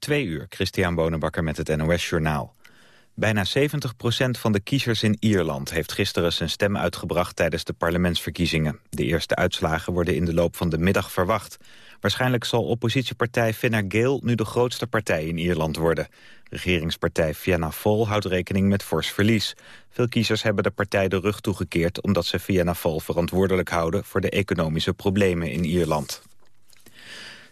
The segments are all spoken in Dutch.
Twee uur, Christian Bonenbakker met het NOS Journaal. Bijna 70% van de kiezers in Ierland heeft gisteren zijn stem uitgebracht tijdens de parlementsverkiezingen. De eerste uitslagen worden in de loop van de middag verwacht. Waarschijnlijk zal oppositiepartij Fine Gael nu de grootste partij in Ierland worden. Regeringspartij Fianna Fáil houdt rekening met fors verlies. Veel kiezers hebben de partij de rug toegekeerd omdat ze Fianna Fáil verantwoordelijk houden voor de economische problemen in Ierland.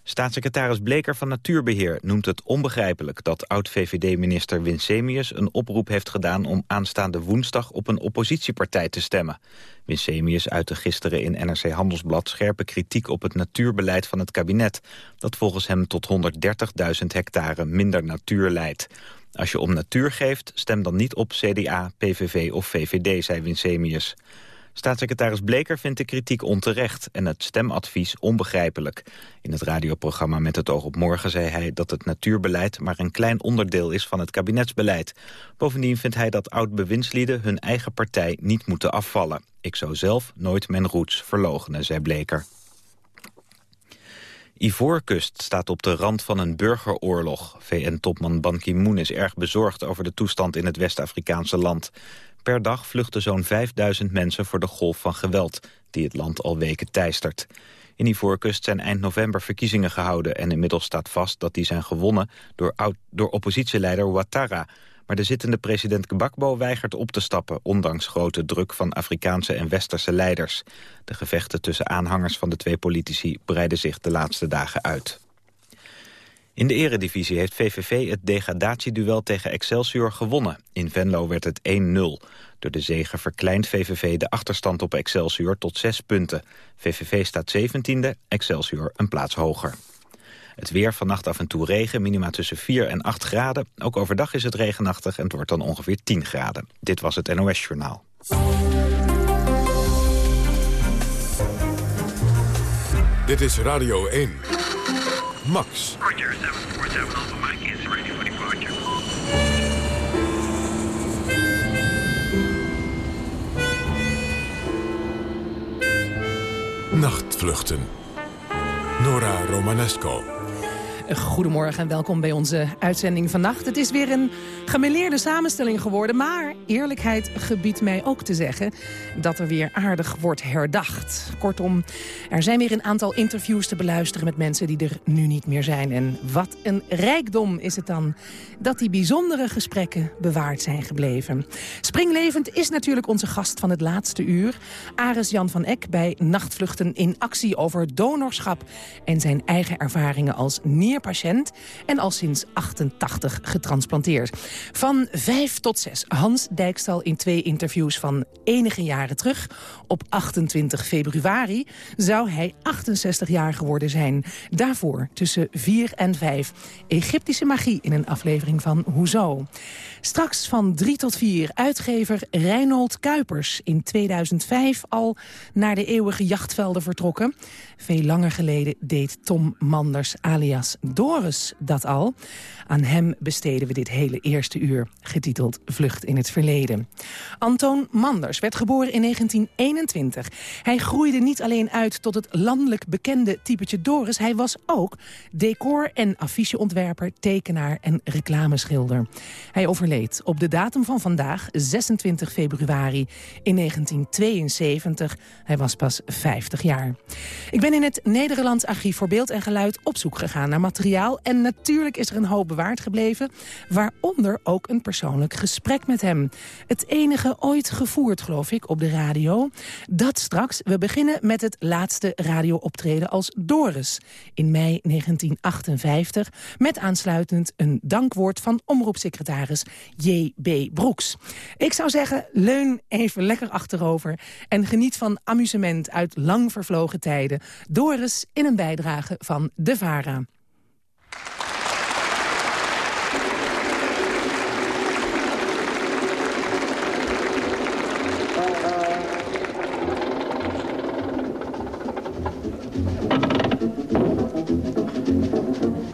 Staatssecretaris Bleker van Natuurbeheer noemt het onbegrijpelijk dat oud-VVD-minister Winsemius een oproep heeft gedaan om aanstaande woensdag op een oppositiepartij te stemmen. Winsemius uitte gisteren in NRC Handelsblad scherpe kritiek op het natuurbeleid van het kabinet, dat volgens hem tot 130.000 hectare minder natuur leidt. Als je om natuur geeft, stem dan niet op CDA, PVV of VVD, zei Winsemius. Staatssecretaris Bleker vindt de kritiek onterecht en het stemadvies onbegrijpelijk. In het radioprogramma Met het oog op morgen zei hij dat het natuurbeleid maar een klein onderdeel is van het kabinetsbeleid. Bovendien vindt hij dat oud-bewindslieden hun eigen partij niet moeten afvallen. Ik zou zelf nooit mijn roots verlogenen, zei Bleker. Ivoorkust staat op de rand van een burgeroorlog. VN-topman Ban Ki-moon is erg bezorgd over de toestand in het West-Afrikaanse land. Per dag vluchten zo'n 5000 mensen voor de golf van geweld... die het land al weken teistert. In Ivoorkust zijn eind november verkiezingen gehouden... en inmiddels staat vast dat die zijn gewonnen door, door oppositieleider Ouattara... Maar de zittende president Gbagbo weigert op te stappen... ondanks grote druk van Afrikaanse en westerse leiders. De gevechten tussen aanhangers van de twee politici breiden zich de laatste dagen uit. In de eredivisie heeft VVV het degradatieduel tegen Excelsior gewonnen. In Venlo werd het 1-0. Door de zege verkleint VVV de achterstand op Excelsior tot 6 punten. VVV staat 17e, Excelsior een plaats hoger. Het weer vannacht af en toe regen, minima tussen 4 en 8 graden. Ook overdag is het regenachtig en het wordt dan ongeveer 10 graden. Dit was het NOS Journaal. Dit is Radio 1. Max. Roger, 747 Alpha Mike is ready for departure. Nachtvluchten. Nora Romanesco. Goedemorgen en welkom bij onze uitzending vannacht. Het is weer een gemeleerde samenstelling geworden... maar eerlijkheid gebiedt mij ook te zeggen dat er weer aardig wordt herdacht. Kortom, er zijn weer een aantal interviews te beluisteren... met mensen die er nu niet meer zijn. En wat een rijkdom is het dan dat die bijzondere gesprekken bewaard zijn gebleven. Springlevend is natuurlijk onze gast van het laatste uur. Aris Jan van Eck bij Nachtvluchten in actie over donorschap... en zijn eigen ervaringen als nier patiënt en al sinds 88 getransplanteerd. Van 5 tot 6. Hans Dijkstal in twee interviews van enige jaren terug. Op 28 februari zou hij 68 jaar geworden zijn. Daarvoor tussen 4 en 5. Egyptische magie in een aflevering van Hoezo. Straks van 3 tot 4 uitgever Reinhold Kuipers. In 2005 al naar de eeuwige jachtvelden vertrokken. Veel langer geleden deed Tom Manders alias Doris dat al. Aan hem besteden we dit hele eerste uur, getiteld Vlucht in het Verleden. Antoon Manders werd geboren in 1921. Hij groeide niet alleen uit tot het landelijk bekende typetje Doris... hij was ook decor- en afficheontwerper, tekenaar en reclameschilder. Hij overleed op de datum van vandaag, 26 februari, in 1972. Hij was pas 50 jaar. Ik ben in het Nederlands Archief voor Beeld en Geluid op zoek gegaan naar materiaal... en natuurlijk is er een hoop bewaard gebleven. Waaronder ook een persoonlijk gesprek met hem. Het enige ooit gevoerd, geloof ik, op de radio. Dat straks. We beginnen met het laatste radiooptreden als Doris. In mei 1958. Met aansluitend een dankwoord van omroepsecretaris J.B. Broeks. Ik zou zeggen, leun even lekker achterover... en geniet van amusement uit lang vervlogen tijden. Doris in een bijdrage van De Vara.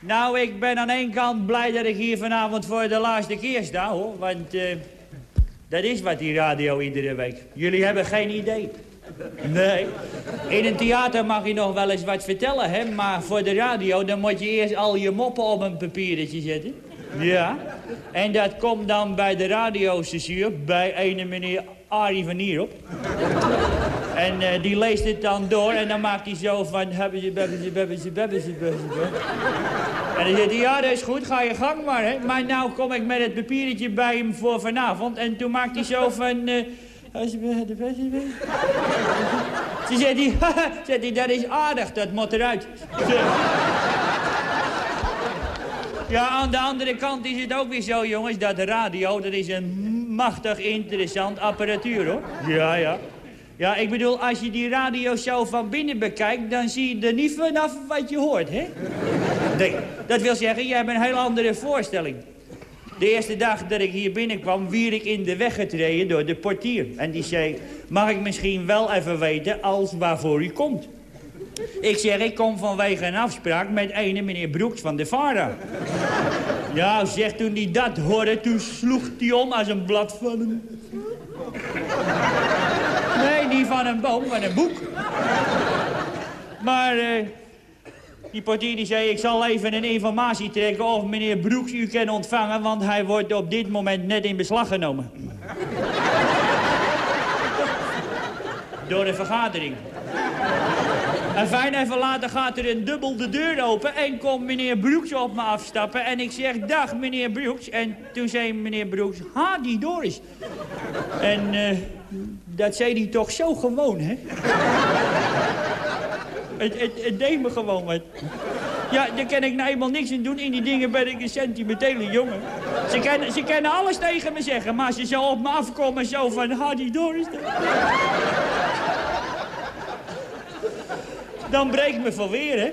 Nou, ik ben aan één kant blij dat ik hier vanavond voor de laatste keer sta, hoor. Want eh, dat is wat die radio iedere week. Jullie hebben geen idee. Nee. In een theater mag je nog wel eens wat vertellen, hè. Maar voor de radio, dan moet je eerst al je moppen op een papiertje zetten. Ja. En dat komt dan bij de radiostation bij ene meneer Arie van Nierop. En eh, die leest het dan door en dan maakt hij zo van... Hebben ze, hebben ze. En dan zegt hij, ja, dat is goed, ga je gang maar, hè. Maar nou kom ik met het papiertje bij hem voor vanavond. En toen maakt hij zo van... Uh, Ze zegt hij, zegt hij, dat is aardig, dat moet eruit. Ja, aan de andere kant is het ook weer zo, jongens, dat radio, dat is een machtig interessant apparatuur, hoor. Ja, ja. Ja, ik bedoel, als je die radioshow van binnen bekijkt... dan zie je er niet vanaf wat je hoort, hè? Nee, dat wil zeggen, je hebt een heel andere voorstelling. De eerste dag dat ik hier binnenkwam, wier ik in de weg getreden door de portier. En die zei, mag ik misschien wel even weten als waarvoor u komt? Ik zeg, ik kom vanwege een afspraak met ene meneer Broeks van de Vara. Ja, zeg, toen hij dat hoorde, toen sloeg hij om als een blad van. Niet van een boom, van een boek. Maar die portier die zei, ik zal even een informatie trekken of meneer Broeks u kan ontvangen, want hij wordt op dit moment net in beslag genomen. Door een vergadering. En fijn even later gaat er een dubbel de deur open en komt meneer Broeks op me afstappen. En ik zeg, dag meneer Broeks. En toen zei meneer Broeks, ha, die Doris. En uh, dat zei hij toch zo gewoon, hè? het, het, het deed me gewoon wat. Ja, daar kan ik nou eenmaal niks in doen. In die dingen ben ik een sentimentele jongen. Ze kunnen, ze kunnen alles tegen me zeggen, maar ze zou op me afkomen zo van... Ha, die Doris dan breekt me van weer, hè.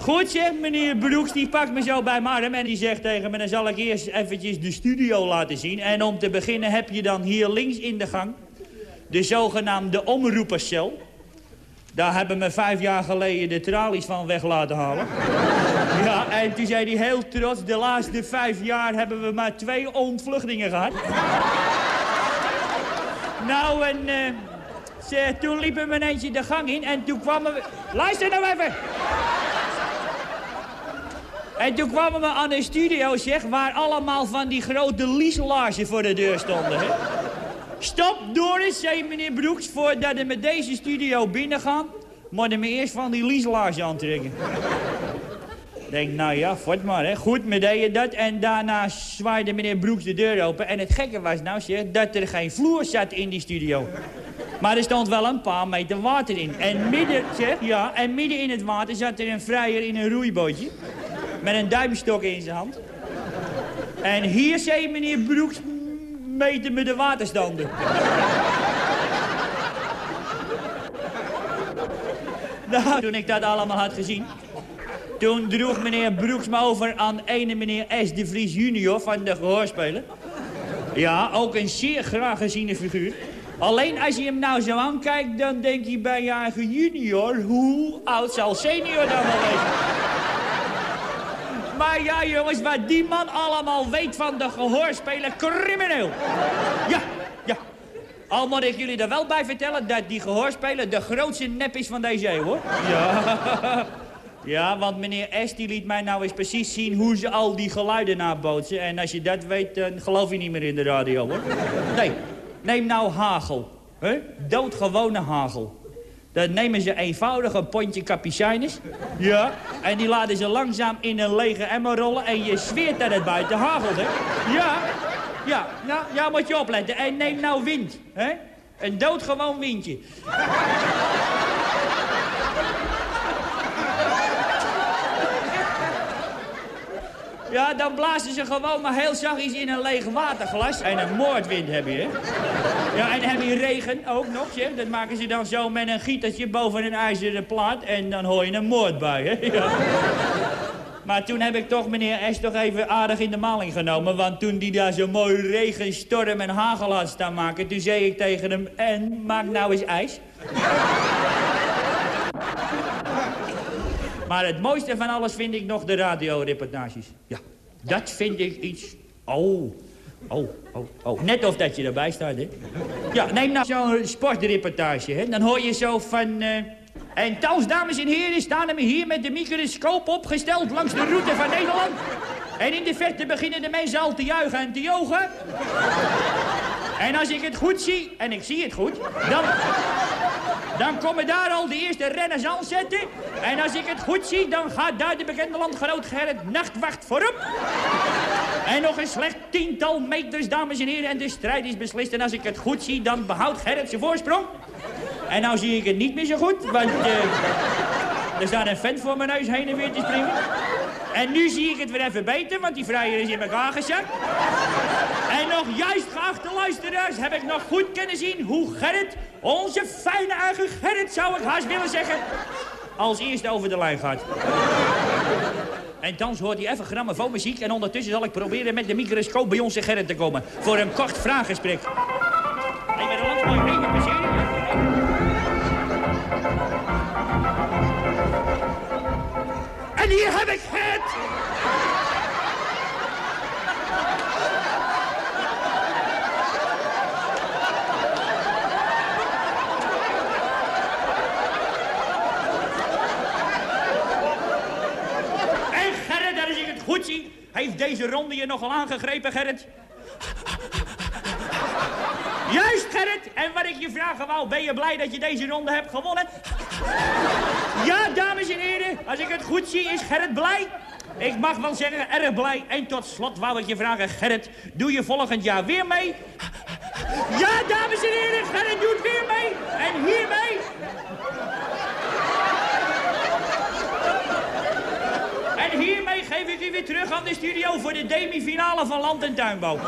Goed, zeg, meneer Broeks, die pakt me zo bij mijn arm en die zegt tegen me... dan zal ik eerst eventjes de studio laten zien. En om te beginnen heb je dan hier links in de gang... de zogenaamde omroeperscel. Daar hebben me vijf jaar geleden de tralies van weg laten halen. Ja, en toen zei hij heel trots... de laatste vijf jaar hebben we maar twee ontvluchtingen gehad. nou, en... Uh, ze, toen liepen we ineens de gang in en toen kwamen we... Luister nou even! En toen kwamen we aan een studio, zeg, waar allemaal van die grote lieselaarzen voor de deur stonden. Hè? Stop, Doris, zei meneer Broeks, voordat we met deze studio binnengaan... moeten we eerst van die lieselaarzen aantrekken. Denk, nou ja, voort maar, hè. Goed, me deed je dat. En daarna zwaaide meneer Broeks de deur open. En het gekke was nou, zeg, dat er geen vloer zat in die studio. Maar er stond wel een paar meter water in. En midden, zeg, ja, en midden in het water zat er een vrijer in een roeibootje. Met een duimstok in zijn hand. En hier zei meneer Broeks, meten me de waterstanden. nou, toen ik dat allemaal had gezien... toen droeg meneer Broeks me over aan ene meneer S. de Vries junior van de gehoorspeler. Ja, ook een zeer graag geziene figuur. Alleen als je hem nou zo aankijkt, dan denk je bij je junior... hoe oud zal senior dan wel wezen? Maar ja, jongens, wat die man allemaal weet van de gehoorspeler, crimineel. Ja, ja. Al moet ik jullie er wel bij vertellen dat die gehoorspeler de grootste nep is van deze eeuw, hoor. Ja. Ja, want meneer S. die liet mij nou eens precies zien hoe ze al die geluiden nabootsen. En als je dat weet, dan geloof je niet meer in de radio, hoor. Nee, Neem nou hagel. Hè? Doodgewone hagel. Dan nemen ze eenvoudig een pondje cappuccines. Ja. En die laten ze langzaam in een lege emmer rollen. En je zweert dat het buiten hagelt, hè? Ja. Ja. Nou, ja, moet je opletten. En neem nou wind. Hè? Een doodgewoon windje. Ja, dan blazen ze gewoon maar heel zachtjes in een leeg waterglas. En een moordwind heb je, hè? Ja, en dan heb je regen ook nog, zeg. Dat maken ze dan zo met een gietertje boven een ijzeren plaat. En dan hoor je een moordbui, hè. Ja. Maar toen heb ik toch meneer S. toch even aardig in de maling genomen. Want toen die daar zo mooi regen, storm en hagel had staan maken... toen zei ik tegen hem, en maak nou eens ijs. maar het mooiste van alles vind ik nog de radioreportages. Ja, dat vind ik iets... Oh, oh, oh, oh. Net of dat je erbij staat, hè. Ja, neem nou zo'n sportreportage, hè. Dan hoor je zo van... eh, en thans, dames en heren, staan we hier met de microscoop opgesteld langs de route van Nederland. En in de verte beginnen de mensen al te juichen en te jogen. En als ik het goed zie, en ik zie het goed, dan, dan komen daar al de eerste renners aan zetten. En als ik het goed zie, dan gaat daar de bekende landgenoot Gerrit Nachtwacht voorop. En nog een slecht tiental meters, dames en heren, en de strijd is beslist. En als ik het goed zie, dan behoudt Gerrit zijn voorsprong. En nou zie ik het niet meer zo goed, want eh, er staat een vent voor mijn neus heen en weer te springen. En nu zie ik het weer even beter, want die vrijer is in elkaar gezakt. En nog juist, geachte luisteraars, heb ik nog goed kunnen zien hoe Gerrit, onze fijne eigen Gerrit, zou ik haast willen zeggen, als eerste over de lijn gaat. En thans hoort hij even grammofoonmuziek en ondertussen zal ik proberen met de microscoop bij onze Gerrit te komen. Voor een kort vraaggesprek. En hier heb ik het! En Gerrit, als ik het goed zie, heeft deze ronde je nogal aangegrepen, Gerrit. Juist, Gerrit. En wat ik je vragen wou, ben je blij dat je deze ronde hebt gewonnen? Ja, dames en heren, als ik het goed zie, is Gerrit blij. Ik mag wel zeggen, erg blij. En tot slot wou ik je vragen, Gerrit, doe je volgend jaar weer mee? Ja, dames en heren, Gerrit doet weer mee. En hiermee... En hiermee geef ik u weer terug aan de studio voor de demi-finale van Land en Tuinbouw.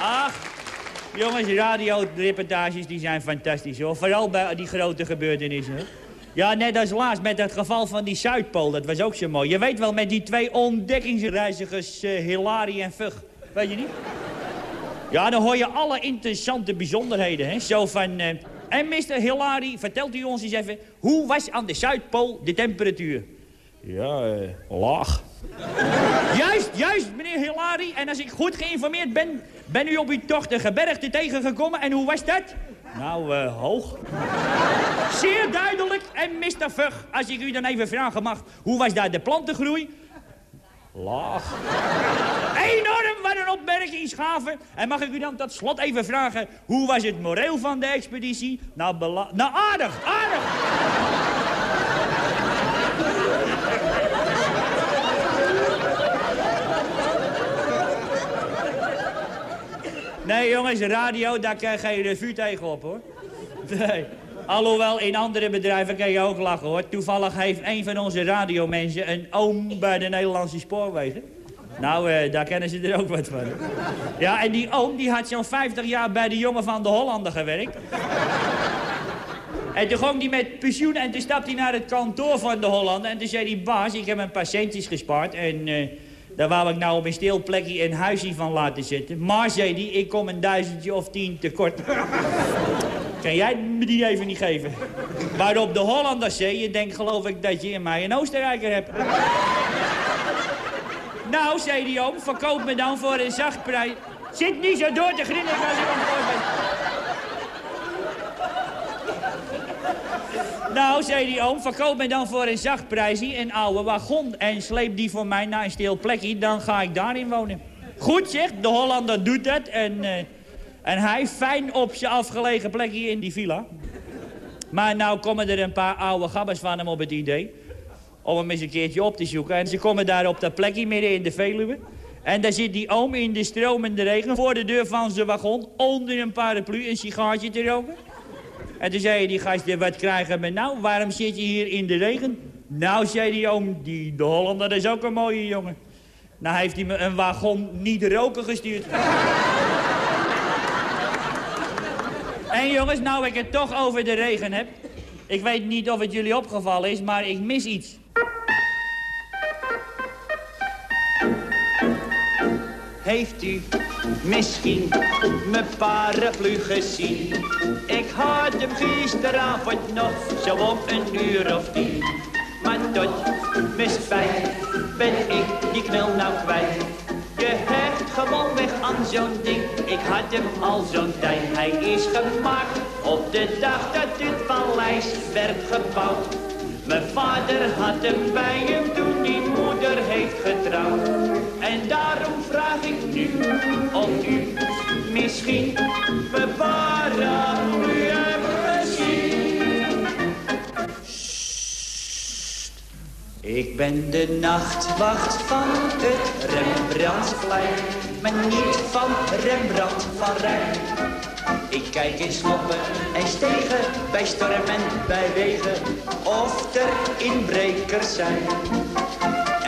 Ach, jongens, radioreportages die zijn fantastisch hoor. Vooral bij die grote gebeurtenissen. Ja, net als laatst met het geval van die Zuidpool. Dat was ook zo mooi. Je weet wel, met die twee ontdekkingsreizigers, eh, Hilary en Vug. Weet je niet? Ja, dan hoor je alle interessante bijzonderheden. Hè? Zo van... eh, en Mr. Hilary, vertelt u ons eens even... hoe was aan de Zuidpool de temperatuur? Ja, eh, laag. Juist, juist, meneer Hilary. En als ik goed geïnformeerd ben, ben u op uw tocht een gebergte tegengekomen. En hoe was dat? Nou, eh, hoog. Zeer duidelijk. En Mr. Vug, als ik u dan even vragen mag... hoe was daar de plantengroei? Laag. Enorm, wat een opmerkingsgave. En mag ik u dan tot slot even vragen... hoe was het moreel van de expeditie? Nou, nou aardig, aardig. Nee, jongens, radio, daar krijg je de vuur tegen op, hoor. Nee. Alhoewel, in andere bedrijven kan je ook lachen, hoor. Toevallig heeft een van onze radiomensen een oom bij de Nederlandse spoorwegen. Nou, eh, daar kennen ze er ook wat van. Ja, en die oom die had zo'n 50 jaar bij de jongen van de Hollander gewerkt. En toen ging hij met pensioen en toen stapte hij naar het kantoor van de Hollander. En toen zei hij, baas, ik heb een paar centjes gespaard en... eh, daar wou ik nou op een stil plekje een huisje van laten zitten. Maar, zei hij, ik kom een duizendje of tien tekort. Kan jij me die even niet geven? Waarop de Hollander zei, je denkt geloof ik dat je in mij een Oostenrijker hebt. nou, zei die oom, verkoop me dan voor een zacht prijs. Zit niet zo door te grinniken als ik aan het ben. Nou, zei die oom, verkoop me dan voor een zacht prijsje een oude wagon... en sleep die voor mij naar een stil plekje, dan ga ik daarin wonen. Goed, zegt de Hollander doet dat en, eh, en hij fijn op zijn afgelegen plekje in die villa. Maar nou komen er een paar oude gabbers van hem op het idee... om hem eens een keertje op te zoeken. En ze komen daar op dat plekje midden in de Veluwe... En daar zit die oom in de stromende regen voor de deur van zijn wagon... onder een paraplu een sigaartje te roken. En toen zei die gasten, wat krijgen we nou? Waarom zit je hier in de regen? Nou, zei die oom, die, de Hollander is ook een mooie jongen. Nou heeft hij me een wagon niet roken gestuurd. en jongens, nou ik het toch over de regen heb. Ik weet niet of het jullie opgevallen is, maar ik mis iets. Heeft u misschien mijn paraplu gezien? Ik had hem gisteravond nog zo om een uur of tien. Maar tot mijn ben ik die knel nou kwijt. Je hecht gewoon weg aan zo'n ding. Ik had hem al zo'n tijd. Hij is gemaakt op de dag dat dit paleis werd gebouwd. Mijn vader had hem bij hem toen die moeder heeft getrouwd. En daarom vraag ik nu of u misschien gezien. Sst. Ik ben de nachtwacht van het Rembrandtsplein, maar niet van Rembrandt van Rijn. Ik kijk in sloppen en stegen, bij storm en bij wegen, of er inbrekers zijn.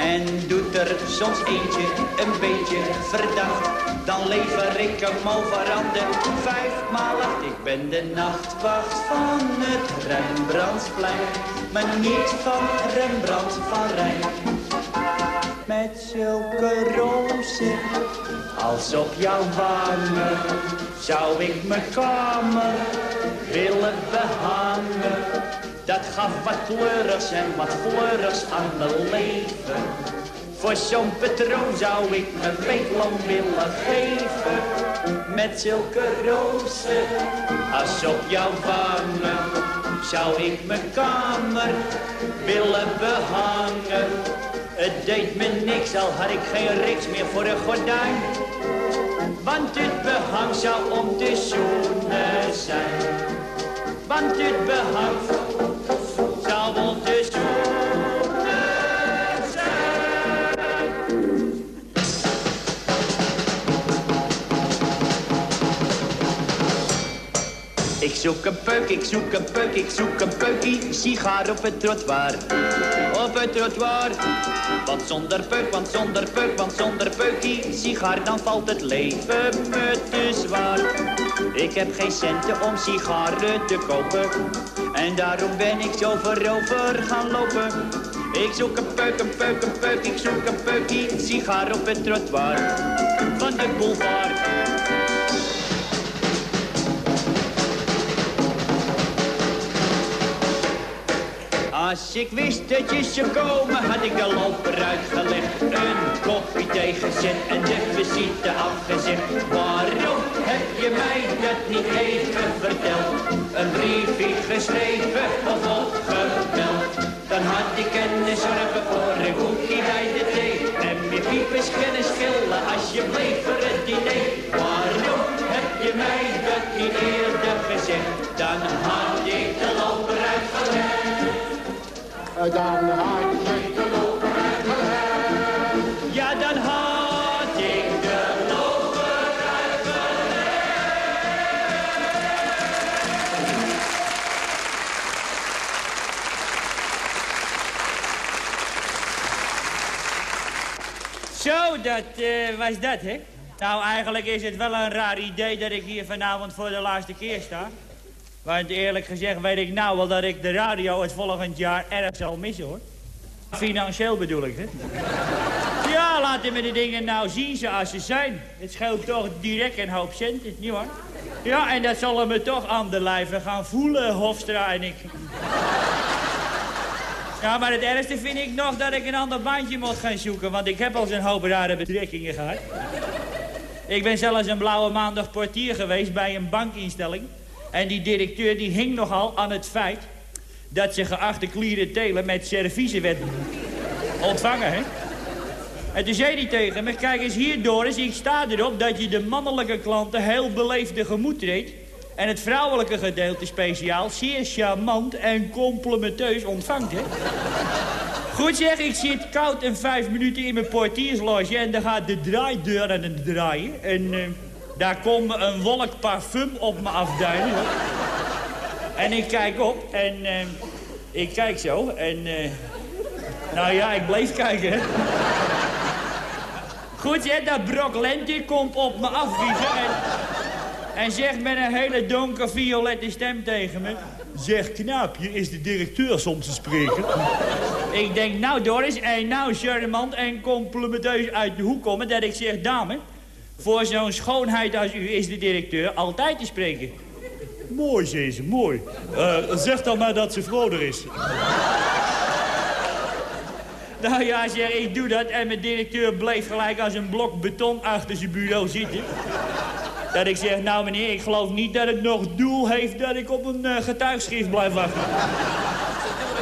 En doet er soms eentje een beetje verdacht, dan lever ik hem over aan de vijf maal acht. Ik ben de nachtwacht van het Rembrandtsplein, maar niet van Rembrandt van Rijn. Met zulke rozen als op jouw wangen zou ik mijn kamer willen behangen. Dat gaf wat kleurigs en wat fleurigs aan mijn leven. Voor zo'n patroon zou ik mijn peetlam willen geven. Met zulke rozen als op jouw wangen zou ik mijn kamer willen behangen. Het deed me niks, al had ik geen riks meer voor een gordijn. Want dit behang zou om te zoenen zijn. Want dit behang Ik zoek een peuk, ik zoek een peuk, ik zoek een peukie, sigaar op het trottoir. Op het trottoir. Want zonder peuk, want zonder peuk, want zonder peukie, sigaar, dan valt het leven me te zwaar. Ik heb geen centen om sigaren te kopen. En daarom ben ik zo voorover gaan lopen. Ik zoek een peuk, een peuk, een peuk, ik zoek een peukie, sigaar op het trottoir. Van de boulevard. Als ik wist dat je zou komen, had ik de loper uitgelegd. Een kopje thee gezet en de visite afgezegd. Waarom heb je mij dat niet even verteld? Een briefje geschreven of opgebeld. Dan had ik kunnen zorgen voor een koekje bij de thee. En meer piepers kunnen schillen als je bleef voor het diner. Waarom heb je mij dat niet eerder gezegd? Dan had ik de loper. Dan had de loper uitgelegd. Ja, dan had ik de loper Zo, dat eh, was dat, hè? Nou, eigenlijk is het wel een raar idee dat ik hier vanavond voor de laatste keer sta. Want eerlijk gezegd weet ik nou wel dat ik de radio het volgend jaar erg zal missen, hoor. Financieel bedoel ik, hè? Ja, laten we de dingen nou zien zoals ze zijn. Het scheelt toch direct een hoop centen, nietwaar? Ja, en dat zullen we toch aan de lijve gaan voelen, Hofstra en ik. Ja, maar het ergste vind ik nog dat ik een ander bandje moet gaan zoeken... want ik heb al zo'n hoop rare betrekkingen gehad. Ik ben zelfs een blauwe maandag portier geweest bij een bankinstelling... en die directeur die hing nogal aan het feit... dat ze geachte telen met serviezen werd ontvangen, hè? En toen zei hij tegen me, kijk eens hier Doris, ik sta erop dat je de mannelijke klanten heel beleefd tegemoet treedt. En het vrouwelijke gedeelte speciaal zeer charmant en complimenteus ontvangt, hè? Goed zeg, ik zit koud en vijf minuten in mijn portiersloge en dan gaat de draaideur aan het draaien. En eh, daar komt een wolk parfum op me afduinen. En ik kijk op en eh, ik kijk zo en... eh, nou ja, ik bleef kijken. Goed, hè, dat Brok Lente komt op me afviezen en, en zegt met een hele donker violette stem tegen me... Zeg, knaapje, is de directeur soms te spreken? ik denk, nou Doris, en nou charmant en complimenteus uit de hoek komen... dat ik zeg, dame, voor zo'n schoonheid als u is de directeur altijd te spreken. Mooi, ze, mooi. Eh, zeg dan maar dat ze vrolijk is. Nou ja, zeg, ik doe dat en mijn directeur bleef gelijk als een blok beton achter zijn bureau zitten. Dat ik zeg, nou meneer, ik geloof niet dat het nog doel heeft dat ik op een uh, getuigschrift blijf wachten.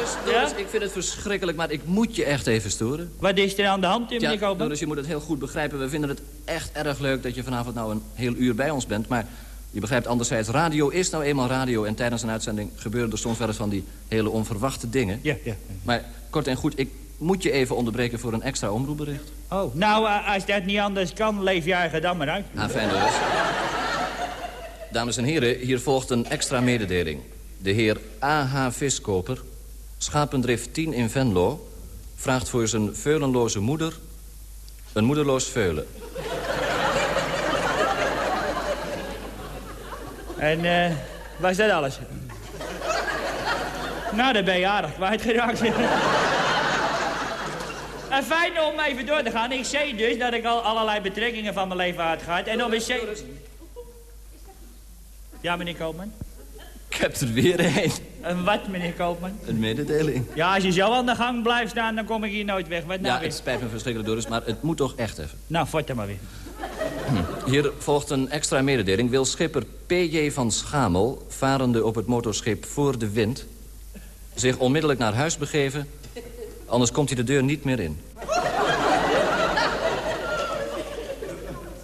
Doris, Doris, ik vind het verschrikkelijk, maar ik moet je echt even storen. Wat is er aan de hand, meneer Ja, Koopman? Doris, je moet het heel goed begrijpen. We vinden het echt erg leuk dat je vanavond nou een heel uur bij ons bent. Maar je begrijpt anderzijds, radio is nou eenmaal radio. En tijdens een uitzending gebeuren er soms wel eens van die hele onverwachte dingen. Ja, ja. Maar kort en goed, ik moet je even onderbreken voor een extra omroepbericht. Oh, nou, eh, als dat niet anders kan, leef eigen dan maar uit. Ah, fijn Doris. Dames en heren, hier volgt een extra mededeling. De heer A.H. Viskoper, Schapendrift 10 in Venlo... vraagt voor zijn veulenloze moeder een moederloos veulen. En eh was dat alles? nou, dan ben je aardig kwijtgeraakt. En fijn om even door te gaan. Ik zei dus dat ik al allerlei betrekkingen van mijn leven had gehad. En om eens... Ja, meneer Koopman? Ik heb er weer een. Een wat, meneer Koopman? Een mededeling. Ja, als je zo aan de gang blijft staan, dan kom ik hier nooit weg. Wat nou Ja, weer? het spijt me verschrikkelijk, Doris, maar het moet toch echt even. Nou, fort dan maar weer. Hier volgt een extra mededeling. Wil schipper P.J. van Schamel, varende op het motorschip Voor de Wind... zich onmiddellijk naar huis begeven... anders komt hij de deur niet meer in.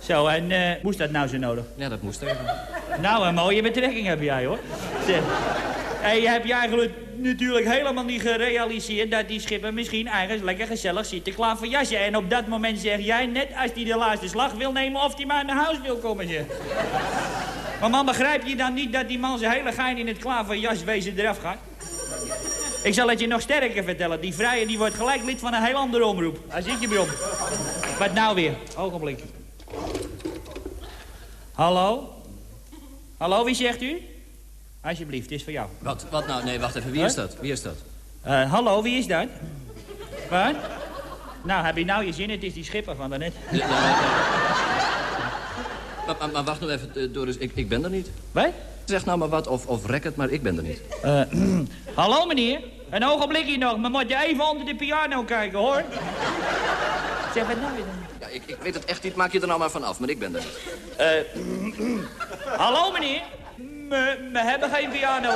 Zo, en eh, moest dat nou zo nodig? Ja, dat moest even. Nou, een mooie betrekking heb jij, hoor. Zeg. En je hebt je eigenlijk natuurlijk helemaal niet gerealiseerd... dat die schipper misschien ergens lekker gezellig zit te jasje. En op dat moment zeg jij net als hij de laatste slag wil nemen... of hij maar naar huis wil komen, zeg. Maar man, begrijp je dan niet dat die man zijn hele gein in het klaar voor jaswezen eraf gaat? Ik zal het je nog sterker vertellen. Die vrije die wordt gelijk lid van een heel andere omroep. Als ik je bron. Wat nou weer? Ogenblik. Hallo? Hallo, wie zegt u? Alsjeblieft, het is voor jou. Wat, wat nou? Nee, wacht even. Wie is dat? Wie is dat? Eh, hallo, wie is dat? Wat? Nou, heb je nou je zin? Het is die schipper van daarnet. Ja, ja. Maar, maar, maar wacht nou even, eh, Doris. Ik, ik ben er niet. Wat? Zeg nou maar wat, of, of rek het, maar ik ben er niet. Eh, hallo, meneer. Een ogenblikje nog, maar moet je even onder de piano kijken, hoor. Zeg, wat nou weer dan? Ja, ik, ik weet het echt niet. Maak je er nou maar van af, maar ik ben er niet. Eh, hallo, meneer. Me, we hebben geen piano.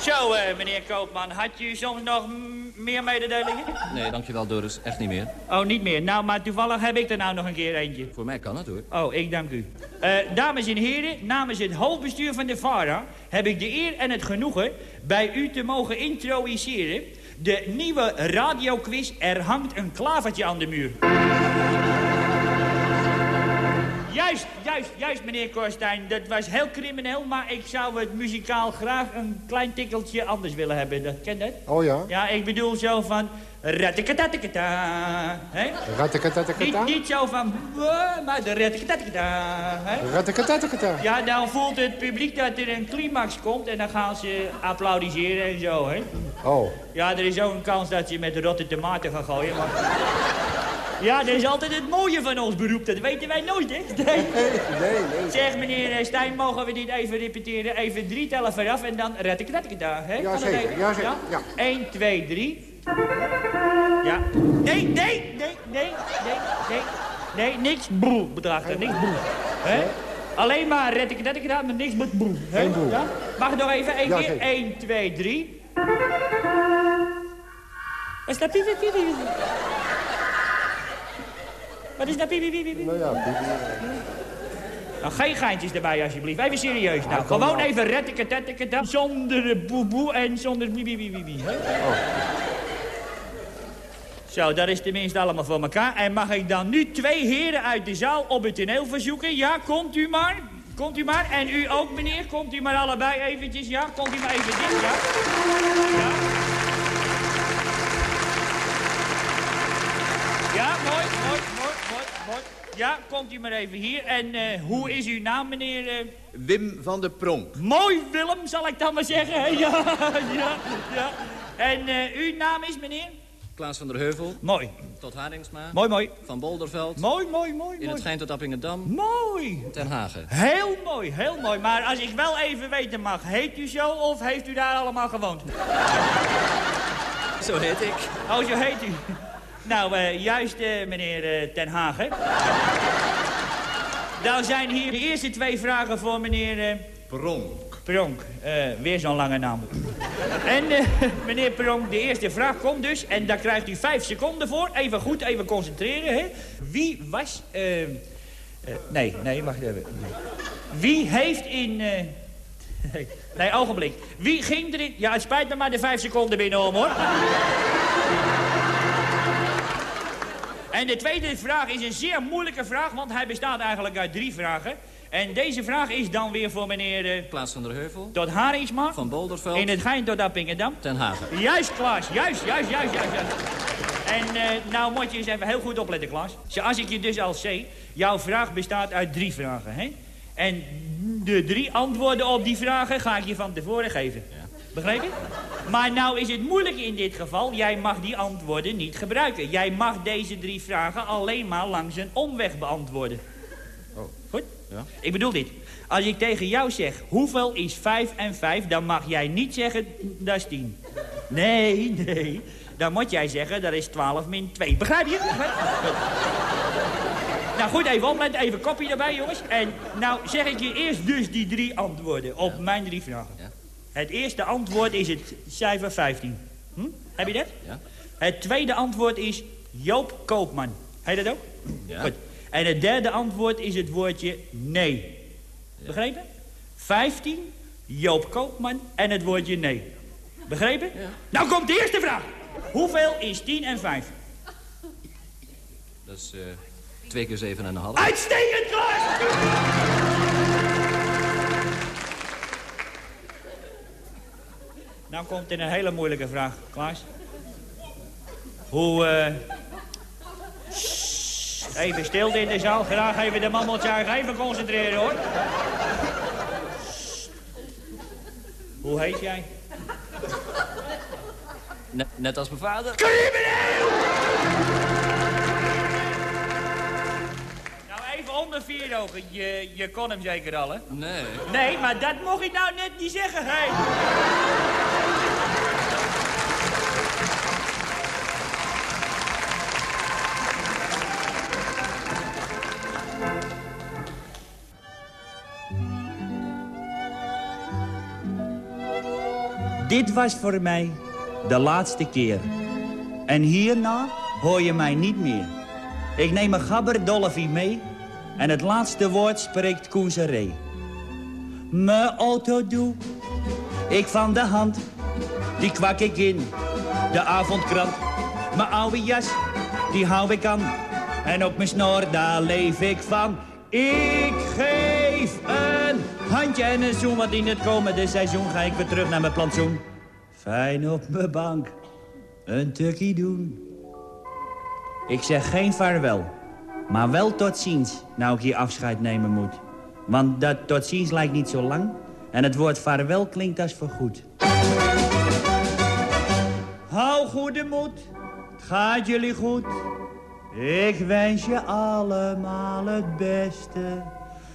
Zo, eh, meneer Koopman, had u soms nog meer mededelingen? Nee, dankjewel, Doris. Echt niet meer. Oh, niet meer. Nou, maar toevallig heb ik er nou nog een keer eentje. Voor mij kan het, hoor. Oh, ik dank u. Eh, dames en heren, namens het hoofdbestuur van de VARA... heb ik de eer en het genoegen bij u te mogen introduceren... de nieuwe radioquiz Er hangt een klavertje aan de muur. Juist, juist, juist, meneer Korstijn. Dat was heel crimineel, maar ik zou het muzikaal graag een klein tikkeltje anders willen hebben. Dat, ken dat? Oh ja? Ja, ik bedoel zo van... Rattekatatekata. Hè? Niet, zo van... Maar de rattekatatekata. hè? Rattekatatekata. Ja, dan voelt het publiek dat er een climax komt... en dan gaan ze applaudisseren en zo, hè? Oh. Ja, er is ook een kans dat je met rotte tomaten gaat gooien, maar... Ja, dat is altijd het mooie van ons beroep. Dat weten wij nooit, hè? Nee. Nee, nee. Zeg, meneer eh, Stijn, mogen we dit even repeteren? Even drie tellen vooraf en dan red ik dat daar, hè? Ja, zeker. Ja, zeker. Ja. 1, 2, 3. Ja. Nee, nee, nee, nee, nee, nee. Nee, niks broe bedraagt er, niks broe. Hè? Alleen maar red ik dat ik daar, maar niks met broe. hè? Ja? Mag ik nog even één Ja, keer? zeker. 1, 2, 3. Wat is dat? Piep. Wat is dat? Piep, piep, piep, piep. Nou ja, Bibi. Nou, geen geintjes erbij, alsjeblieft. Even serieus. Nou, gewoon even retteketateketa. Zonder boeboe en zonder bibi hè? Zo, dat is tenminste allemaal voor elkaar. En mag ik dan nu twee heren uit de zaal op het toneel verzoeken? Ja, komt u maar. Komt u maar. En u ook, meneer. Komt u maar allebei eventjes. Ja, komt u maar even dit, ja. ja. Mooi. Ja, komt u maar even hier. En eh, hoe is uw naam, meneer... eh? Wim van de Pronk. Mooi, Willem, zal ik dan maar zeggen. hè? Ja, ja, ja. En eh, uw naam is, meneer? Klaas van der Heuvel, Mooi. tot Haringsma, Mooi, mooi. van Bolderveld, Mooi, mooi, mooi, in het. Gein tot Appingedam, Mooi. ten Hagen. Heel mooi, heel mooi. Maar als ik wel even weten mag, heet u zo of heeft u daar allemaal gewoond? Zo heet ik. Oh, zo heet u. Nou, eh, juist, eh, meneer eh, Ten Hagen. nou zijn hier de eerste twee vragen voor meneer Pronk. Pronk. Weer zo'n lange naam. en meneer Pronk, de eerste vraag komt dus. En daar krijgt u vijf seconden voor. Even goed, even concentreren. Hè. Wie was... nee, nee, wacht even. Wie heeft in... nee, ogenblik. Wie ging erin... Ja, het spijt me, maar de vijf seconden binnen om, hoor. En de tweede vraag is een zeer moeilijke vraag, want hij bestaat eigenlijk uit drie vragen. En deze vraag is dan weer voor meneer eh, Klaas van der Heuvel, tot Haringsma. van Bolderveld, In het Gein tot Appingedam. ten Hagen. Juist, Klaas. Juist, juist, juist, juist. juist. En eh, nou moet je eens even heel goed opletten, Klaas. Zoals ik je dus al zei, jouw vraag bestaat uit drie vragen, hè? En de drie antwoorden op die vragen ga ik je van tevoren geven. Begrepen? Maar nou is het moeilijk in dit geval. Jij mag die antwoorden niet gebruiken. Jij mag deze drie vragen alleen maar langs een omweg beantwoorden. Goed? Ja. Ik bedoel dit. Als ik tegen jou zeg, hoeveel is 5 en 5, dan mag jij niet zeggen, dat is 10. Nee, nee. Dan moet jij zeggen, dat is 12 min 2. Begrijp je? Nou goed, even opletten, even kopie erbij, jongens. En nou zeg ik je eerst dus die drie antwoorden op mijn drie vragen. Ja. Het eerste antwoord is het cijfer 15. Hm? Heb je dat? Ja. Het tweede antwoord is Joop Koopman. Heb je dat ook? Ja. Goed. En het derde antwoord is het woordje nee. Begrepen? 15, Joop Koopman en het woordje nee. Begrepen? Ja. Nou komt de eerste vraag. Hoeveel is 10 en 5? Dat is eh twee keer zeven en een half. Uitstekend, Klaas! Nou komt er een hele moeilijke vraag, Klaas. Hoe, eh... sst, Even stilte in de zaal. Graag even de mammeltje even concentreren, hoor. Sst. Hoe heet jij? Net, net als mijn vader. Crimineel! Nou, even onder vier ogen. Je, je kon hem zeker al, hè? Nee. Nee, maar dat mocht ik nou net niet zeggen, hé. Dit was voor mij de laatste keer. En hierna hoor je mij niet meer. Ik neem een gabber Dolphy mee en het laatste woord spreekt Koezeree. Mijn auto doe ik van de hand, die kwak ik in de avondkrant. Mijn oude jas, die hou ik aan en op mijn snor, daar leef ik van. Ik geef een handje en een zoen, want in het komende seizoen ga ik weer terug naar mijn plantsoen. Fijn op mijn bank, een tukkie doen. Ik zeg geen vaarwel, maar wel tot ziens, nou ik hier afscheid nemen moet. Want dat tot ziens lijkt niet zo lang en het woord vaarwel klinkt als voorgoed. Hou goede moed, het gaat jullie goed. Ik wens je allemaal het beste.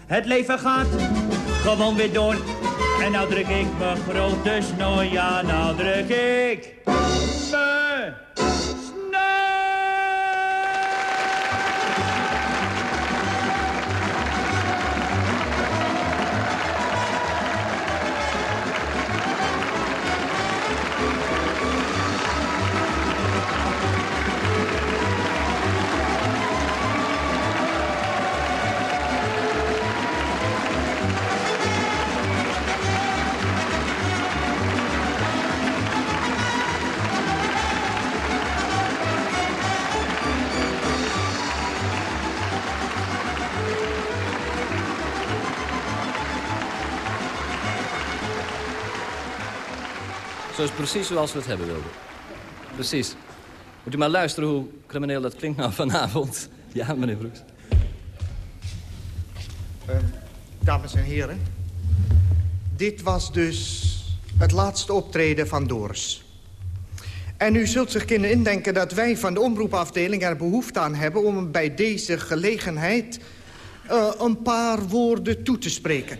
Het leven gaat gewoon weer door. En nou druk ik mijn grote snor, ja nou druk ik Zo is precies zoals we het hebben wilden. Precies. Moet u maar luisteren hoe crimineel dat klinkt nou vanavond. Ja, meneer Broeks. Uh, dames en heren. Dit was dus het laatste optreden van Doris. En u zult zich kunnen indenken dat wij van de omroepafdeling er behoefte aan hebben... om bij deze gelegenheid uh, een paar woorden toe te spreken.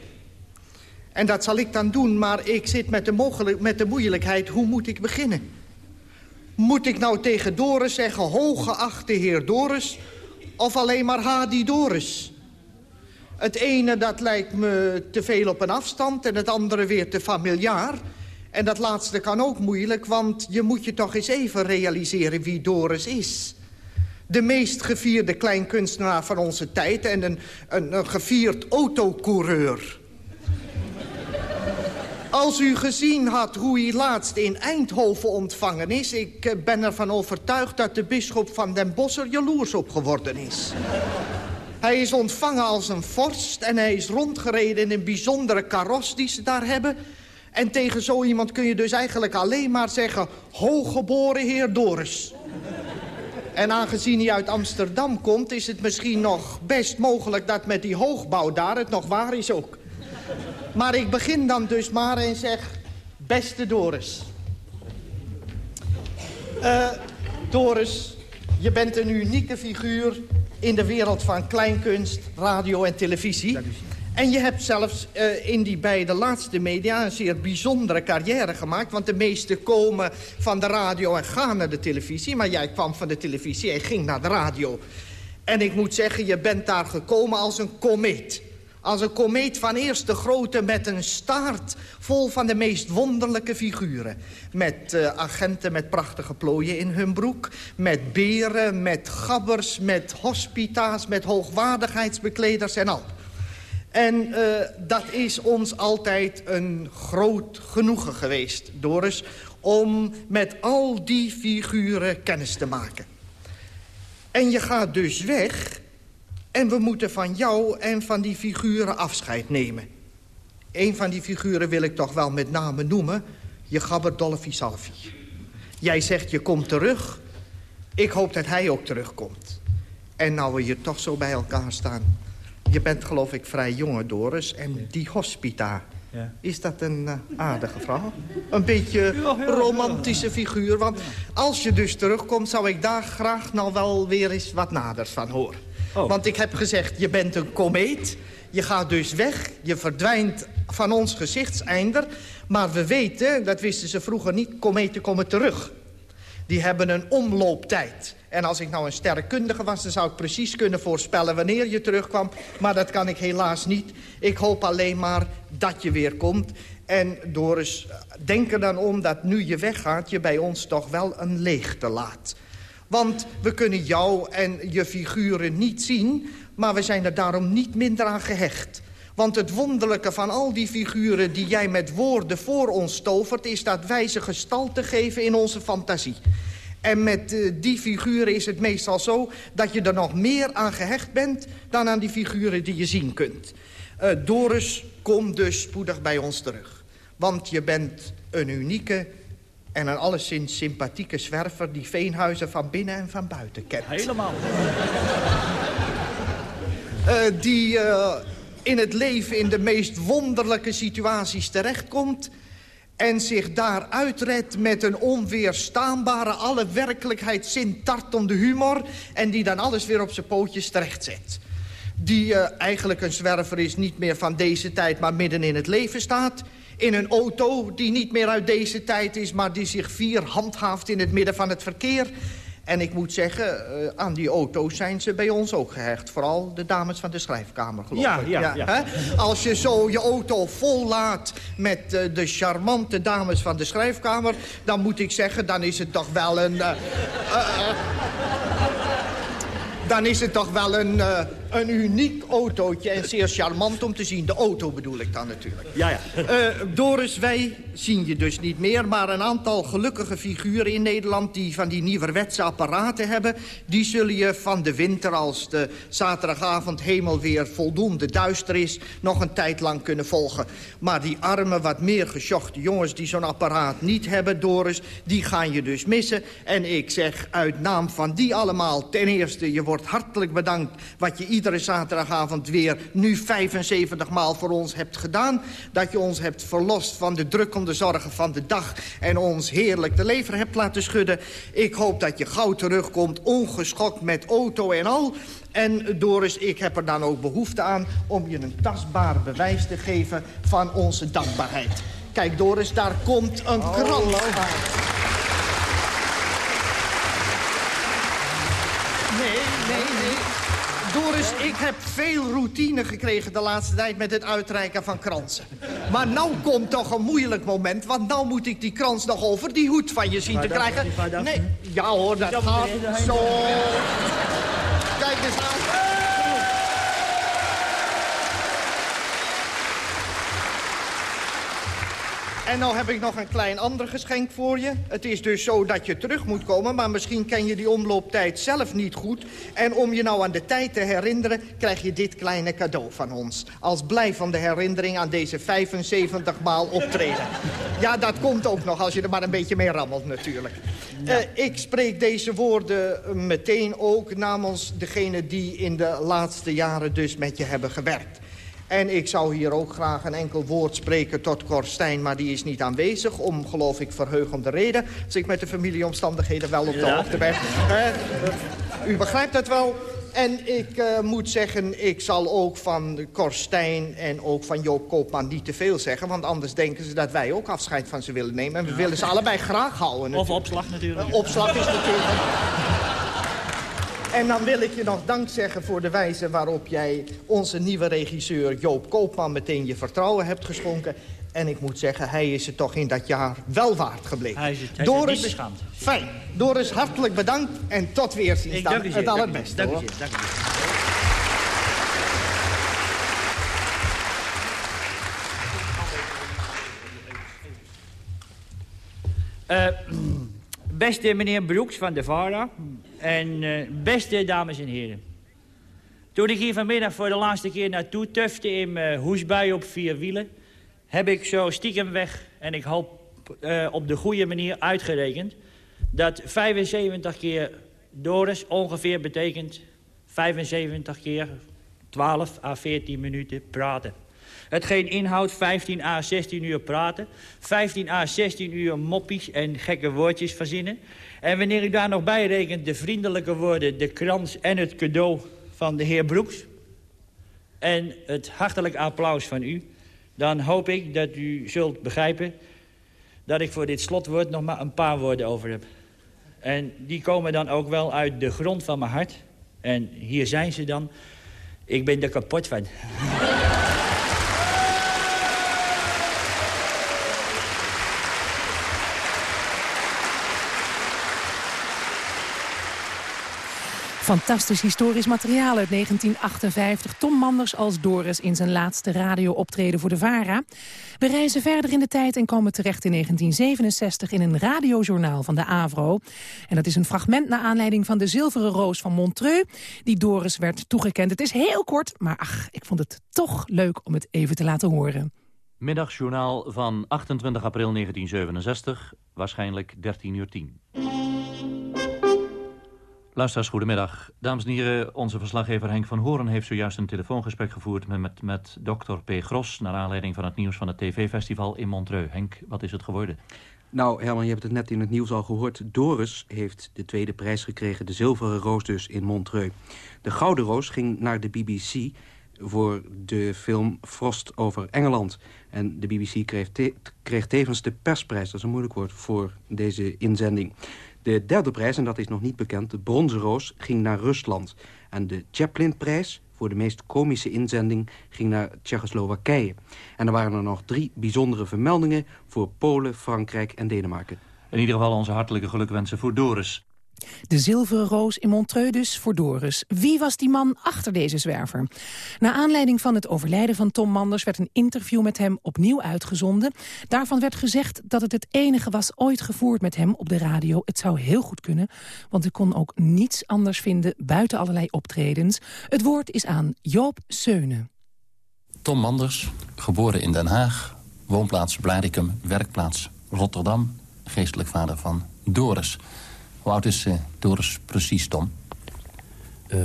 En dat zal ik dan doen, maar ik zit met de, met de moeilijkheid... hoe moet ik beginnen? Moet ik nou tegen Doris zeggen, hooggeachte heer Doris... of alleen maar Hadi Doris? Het ene dat lijkt me te veel op een afstand en het andere weer te familiaar... En dat laatste kan ook moeilijk, want je moet je toch eens even realiseren wie Doris is. De meest gevierde kleinkunstenaar van onze tijd en een, een, een gevierd autocoureur. Als u gezien had hoe hij laatst in Eindhoven ontvangen is... ik eh, ben ervan overtuigd dat de bisschop van Den Bosch er jaloers op geworden is. Hij is ontvangen als een vorst en hij is rondgereden in een bijzondere karos die ze daar hebben... En tegen zo iemand kun je dus eigenlijk alleen maar zeggen... hooggeboren heer Doris. En aangezien hij uit Amsterdam komt... is het misschien nog best mogelijk dat met die hoogbouw daar het nog waar is ook. Maar ik begin dan dus maar en zeg... Beste Doris. Uh, Doris, je bent een unieke figuur in de wereld van kleinkunst, radio en televisie. En je hebt zelfs uh, in die beide laatste media een zeer bijzondere carrière gemaakt. Want de meesten komen van de radio en gaan naar de televisie. Maar jij kwam van de televisie en ging naar de radio. En ik moet zeggen, je bent daar gekomen als een komeet. Als een komeet van eerste grootte met een staart vol van de meest wonderlijke figuren. Met uh, agenten met prachtige plooien in hun broek. Met beren, met gabbers, met hospita's, met hoogwaardigheidsbekleders en al. En uh, dat is ons altijd een groot genoegen geweest, Doris... om met al die figuren kennis te maken. En je gaat dus weg... en we moeten van jou en van die figuren afscheid nemen. Een van die figuren wil ik toch wel met name noemen... je gabber Dolphy Salvi. Jij zegt je komt terug. Ik hoop dat hij ook terugkomt. En nou we hier toch zo bij elkaar staan... Je bent geloof ik vrij jonge, Doris. En die hospita, ja. is dat een uh, aardige vrouw? Een beetje romantische figuur. Want als je dus terugkomt, zou ik daar graag nou wel weer eens wat naders van horen. Oh. Want ik heb gezegd, je bent een komeet. Je gaat dus weg, je verdwijnt van ons gezichtseinder. Maar we weten, dat wisten ze vroeger niet, kometen komen terug. Die hebben een omlooptijd. En als ik nou een sterrenkundige was, dan zou ik precies kunnen voorspellen wanneer je terugkwam. Maar dat kan ik helaas niet. Ik hoop alleen maar dat je weer komt. En Doris, denk er dan om dat nu je weggaat, je bij ons toch wel een leegte laat. Want we kunnen jou en je figuren niet zien, maar we zijn er daarom niet minder aan gehecht. Want het wonderlijke van al die figuren die jij met woorden voor ons tovert... is dat wij ze gestalte geven in onze fantasie. En met uh, die figuren is het meestal zo dat je er nog meer aan gehecht bent... dan aan die figuren die je zien kunt. Uh, Doris, kom dus spoedig bij ons terug. Want je bent een unieke en een alleszins sympathieke zwerver... die Veenhuizen van binnen en van buiten kent. Helemaal. Uh, die in het leven in de meest wonderlijke situaties terechtkomt en zich daar uitredt met een onweerstaanbare... alle werkelijkheid zintartende humor... en die dan alles weer op zijn pootjes terechtzet. Die uh, eigenlijk een zwerver is, niet meer van deze tijd... maar midden in het leven staat. In een auto die niet meer uit deze tijd is... maar die zich vier handhaaft in het midden van het verkeer... En ik moet zeggen, uh, aan die auto's zijn ze bij ons ook gehecht. Vooral de dames van de schrijfkamer, geloof ja, ik. Ja, ja. Hè? Als je zo je auto vol laat met uh, de charmante dames van de schrijfkamer... dan moet ik zeggen, dan is het toch wel een... Uh, dan is het toch wel een een uniek autootje en zeer charmant om te zien. De auto bedoel ik dan natuurlijk. Ja, ja. Eh, Doris, wij zien je dus niet meer... maar een aantal gelukkige figuren in Nederland... die van die nieuwerwetse apparaten hebben... die zullen je van de winter, als de zaterdagavond hemel weer voldoende duister is... nog een tijd lang kunnen volgen. Maar die arme, wat meer gesjochte jongens die zo'n apparaat niet hebben, Doris... die gaan je dus missen. En ik zeg uit naam van die allemaal... ten eerste, je wordt hartelijk bedankt... wat je iedere zaterdagavond weer nu 75 maal voor ons hebt gedaan. Dat je ons hebt verlost van de drukkende zorgen van de dag... en ons heerlijk de lever hebt laten schudden. Ik hoop dat je gauw terugkomt, ongeschokt met auto en al... En Doris, ik heb er dan ook behoefte aan om je een tastbaar bewijs te geven van onze dankbaarheid. Kijk Doris, daar komt een krant aan. Nee, nee, nee. Doris, ik heb veel routine gekregen de laatste tijd met het uitreiken van kransen. Maar nou komt toch een moeilijk moment, want nou moet ik die krans nog over die hoed van je zien te krijgen. Nee, ja hoor, dat gaat zo. Kijk eens aan. En nou heb ik nog een klein ander geschenk voor je. Het is dus zo dat je terug moet komen, maar misschien ken je die omlooptijd zelf niet goed. En om je nou aan de tijd te herinneren, krijg je dit kleine cadeau van ons. Als blij van de herinnering aan deze 75 maal optreden. Ja, dat komt ook nog als je er maar een beetje mee rammelt natuurlijk. Eh, ik spreek deze woorden meteen ook namens degene die in de laatste jaren dus met je hebben gewerkt. En ik zou hier ook graag een enkel woord spreken tot Korstijn... maar die is niet aanwezig, om, geloof ik, verheugende reden. Als ik met de familieomstandigheden wel op de hoogte ben. U begrijpt het wel. En ik eh, moet zeggen, ik zal ook van Korstijn en ook van Joop Koopman niet te veel zeggen... want anders denken ze dat wij ook afscheid van ze willen nemen. En we willen ze allebei graag houden. Of opslag natuurlijk. Opslag is natuurlijk... En dan wil ik je nog dank zeggen voor de wijze waarop jij onze nieuwe regisseur Joop Koopman meteen je vertrouwen hebt geschonken. En ik moet zeggen, hij is het toch in dat jaar wel waard gebleken. Hij is het- hij is niet beschaamd. Fijn. Doris, hartelijk bedankt en tot weerziens Ik dan. dank. Het dank allerbeste. Dank. Dank. Eh, beste meneer Broeks van de VARA en eh, beste dames en heren. Toen ik hier vanmiddag voor de laatste keer naartoe tufte in mijn hoesbui op vier wielen... heb ik zo stiekem weg, en ik hoop eh, op de goede manier uitgerekend... dat 75 keer Doris ongeveer betekent 75 keer 12 à 14 minuten praten. Hetgeen inhoudt 15 à 16 uur praten, 15 à 16 uur moppies en gekke woordjes verzinnen. En wanneer ik daar nog bij reken de vriendelijke woorden, de krans en het cadeau van de heer Broeks... en het hartelijk applaus van u... dan hoop ik dat u zult begrijpen dat ik voor dit slotwoord nog maar een paar woorden over heb. En die komen dan ook wel uit de grond van mijn hart. En hier zijn ze dan. Ik ben er kapot van. Fantastisch historisch materiaal uit 1958. Tom Manders als Doris in zijn laatste radio-optreden voor de VARA. We reizen verder in de tijd en komen terecht in 1967 in een radiojournaal van de AVRO. En dat is een fragment naar aanleiding van de Zilveren Roos van Montreux... die Doris werd toegekend. Het is heel kort, maar ach, ik vond het toch leuk om het even te laten horen. Middagjournaal van 28 april 1967, waarschijnlijk 13 uur 10. Luisteraars, goedemiddag. Dames en heren, onze verslaggever Henk van Horen heeft zojuist een telefoongesprek gevoerd met, met, met dokter P. Gros... naar aanleiding van het nieuws van het tv-festival in Montreux. Henk, wat is het geworden? Nou, Herman, je hebt het net in het nieuws al gehoord. Doris heeft de tweede prijs gekregen, de zilveren roos dus, in Montreux. De gouden roos ging naar de BBC voor de film Frost over Engeland. En de BBC kreeg, te- kreeg tevens de persprijs, dat is een moeilijk woord, voor deze inzending. De derde prijs, en dat is nog niet bekend, de bronzen roos, ging naar Rusland. En de Chaplin-prijs voor de meest komische inzending ging naar Tsjechoslowakije. En er waren er nog drie bijzondere vermeldingen voor Polen, Frankrijk en Denemarken. In ieder geval onze hartelijke gelukwensen voor Doris. De zilveren roos in Montreux dus voor Doris. Wie was die man achter deze zwerver? Na aanleiding van het overlijden van Tom Manders... werd een interview met hem opnieuw uitgezonden. Daarvan werd gezegd dat het het enige was ooit gevoerd met hem op de radio. Het zou heel goed kunnen, want ik kon ook niets anders vinden... buiten allerlei optredens. Het woord is aan Joop Seunen. Tom Manders, geboren in Den Haag, woonplaats Blarikum, werkplaats Rotterdam... geestelijk vader van Doris... Hoe oud is uh, Doris precies, Tom? Uh,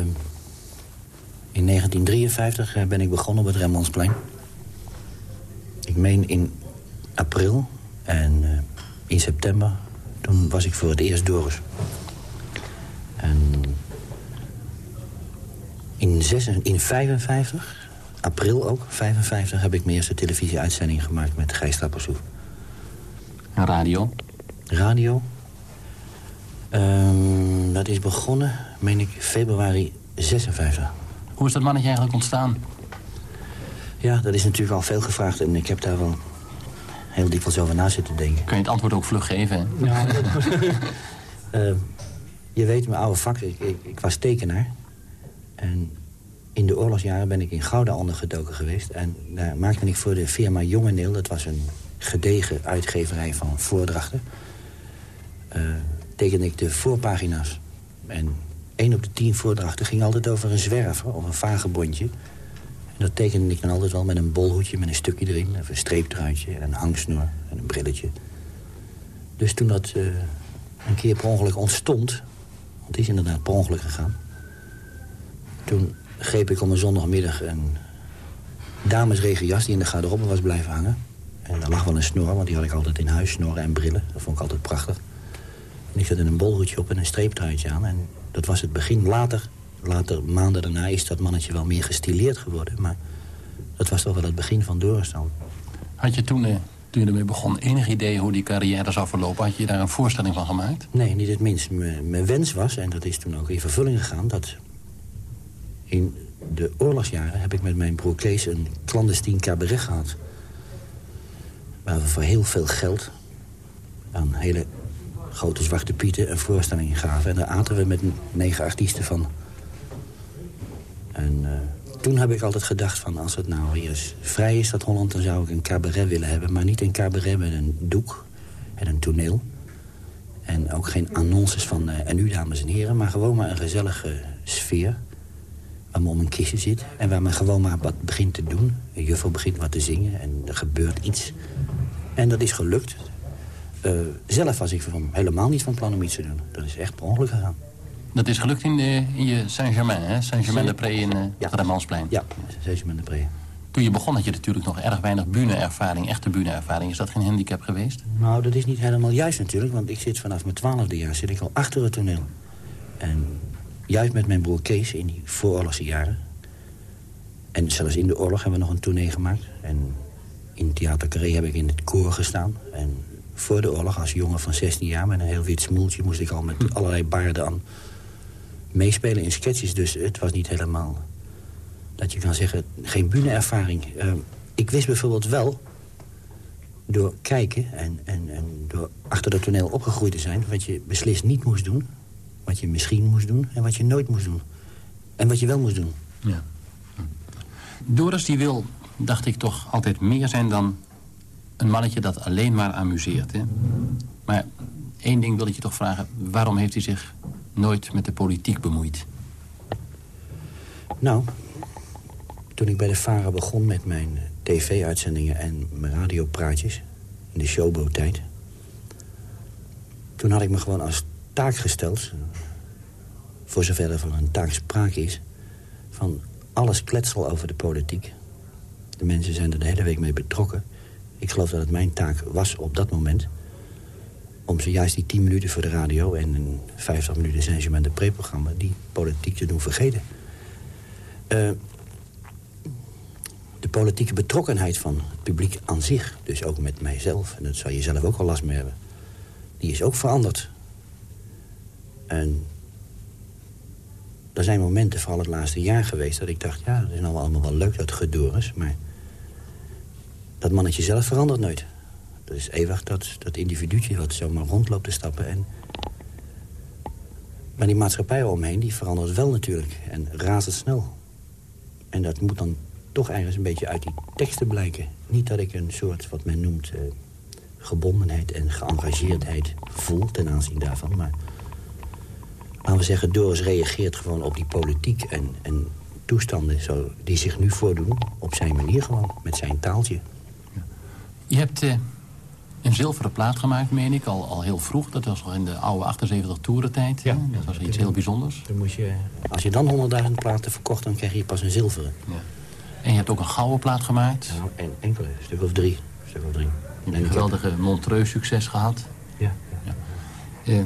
in 1953 eh, ben ik begonnen op het Rembrandtsplein. Ik meen in april en uh, in september... toen was ik voor het eerst Doris. En in, 6, in 55, april ook, 55... heb ik mijn eerste televisieuitzending gemaakt met Gijs Trappersoef. En radio? Radio, Um, dat is begonnen, meen ik, februari 56. Hoe is dat mannetje eigenlijk ontstaan? Ja, dat is natuurlijk al veel gevraagd en ik heb daar wel heel dikwijls over na zitten denken. Kun je het antwoord ook vlug geven? Ja. uh, je weet, mijn oude vak, ik, ik, ik, was tekenaar. En in de oorlogsjaren ben ik in Gouda ondergedoken geweest. En daar maakte ik voor de firma Jongeneel, dat was een gedegen uitgeverij van voordrachten... Uh, tekende ik de voorpagina's. En één op de tien voordrachten ging altijd over een zwerver of een vagebondje. En dat tekende ik dan altijd wel met een bolhoedje met een stukje erin. Of een streeptruitje en een hangsnoer en een brilletje. Dus toen dat uh, een keer per ongeluk ontstond... want het is inderdaad per ongeluk gegaan... toen greep ik op een zondagmiddag een damesregenjas... die in de garderobe was blijven hangen. En daar lag wel een snor, want die had ik altijd in huis, snorren en brillen. Dat vond ik altijd prachtig. En ik zette een bolhoedje op en een streeptruitje aan. En dat was het begin. Later, later, maanden daarna, is dat mannetje wel meer gestileerd geworden. Maar dat was toch wel het begin van Doorstand. Had je toen, eh, toen je ermee begon, enig idee hoe die carrière zou verlopen? Had je daar een voorstelling van gemaakt? Nee, niet het minst. mijn wens was, en dat is toen ook in vervulling gegaan... dat in de oorlogsjaren heb ik met mijn broer Kees een clandestien cabaret gehad. Waar we voor heel veel geld aan hele grote zwarte pieten een voorstelling gaven. En daar aten we met negen artiesten van. En uh, toen heb ik altijd gedacht van als het nou weer eens vrij is, dat Holland... dan zou ik een cabaret willen hebben. Maar niet een cabaret met een doek en een toneel. En ook geen annonces van uh, en u dames en heren. Maar gewoon maar een gezellige sfeer. Waar men om een kistje zit. En waar men gewoon maar wat begint te doen. Een juffrouw begint wat te zingen en er gebeurt iets. En dat is gelukt. Uh, zelf was ik van helemaal niet van plan om iets te doen. Dat is echt per ongeluk gegaan. Dat is gelukt in, de, in je Saint-Germain, hè? Saint-Germain-de-Pré in uh, ja. Ja, Saint-Germain-de-Pré. Toen je begon had je natuurlijk nog erg weinig bühneervaring, echte bühneervaring. Is dat geen handicap geweest? Nou, dat is niet helemaal juist natuurlijk. Want ik zit vanaf mijn twaalfde jaar zit ik al achter het toneel. En juist met mijn broer Kees in die vooroorlogse jaren. En zelfs in de oorlog hebben we nog een tournee gemaakt. En in Theater Carré heb ik in het koor gestaan. En voor de oorlog als jongen van 16 jaar... met een heel wit smoeltje moest ik al met hm. allerlei baarden aan meespelen in sketches. Dus het was niet helemaal, dat je kan zeggen, geen bühneervaring. Uh, ik wist bijvoorbeeld wel, door kijken en, en, en door achter dat toneel opgegroeid te zijn... wat je beslist niet moest doen, wat je misschien moest doen... en wat je nooit moest doen. En wat je wel moest doen. Ja. Doris die wil, dacht ik toch, altijd meer zijn dan een mannetje dat alleen maar amuseert. Hè? Maar één ding wil ik je toch vragen. Waarom heeft hij zich nooit met de politiek bemoeid? Nou, toen ik bij de VARA begon met mijn tv-uitzendingen en mijn radiopraatjes... in de showboot-tijd... toen had ik me gewoon als taak gesteld... voor zover er van een taak sprake is... van alles kletsel over de politiek. De mensen zijn er de hele week mee betrokken. Ik geloof dat het mijn taak was op dat moment... om zojuist die 10 minuten voor de radio en een 50 minuten Saint-Germain de pre-programma... die politiek te doen vergeten. Uh, de politieke betrokkenheid van het publiek aan zich, dus ook met mijzelf... en dat zou je zelf ook al last mee hebben, die is ook veranderd. En er zijn momenten, vooral het laatste jaar geweest... dat ik dacht, ja, dat is nou allemaal wel leuk dat gedoor is... maar dat mannetje zelf verandert nooit. Dat is eeuwig dat, dat individuutje wat zomaar rondloopt te stappen. En Maar die maatschappij omheen, die verandert wel natuurlijk. En razendsnel. En dat moet dan toch ergens een beetje uit die teksten blijken. Niet dat ik een soort, wat men noemt... Uh, gebondenheid en geëngageerdheid voel ten aanzien daarvan. Maar laten we zeggen, Doris reageert gewoon op die politiek en, en toestanden zo, die zich nu voordoen... op zijn manier gewoon, met zijn taaltje. Je hebt uh, een zilveren plaat gemaakt, meen ik, al, al heel vroeg. Dat was al in de oude 78 toerentijd. Ja, dat was iets heel bijzonders. Dan moest je, als je dan 100.000 platen verkocht, dan krijg je pas een zilveren. Ja. En je hebt ook een gouden plaat gemaakt? Nou, en enkele, een stuk of drie. Een stuk of drie. Je hebt een geweldige Montreux-succes gehad. Ja. ja. Uh,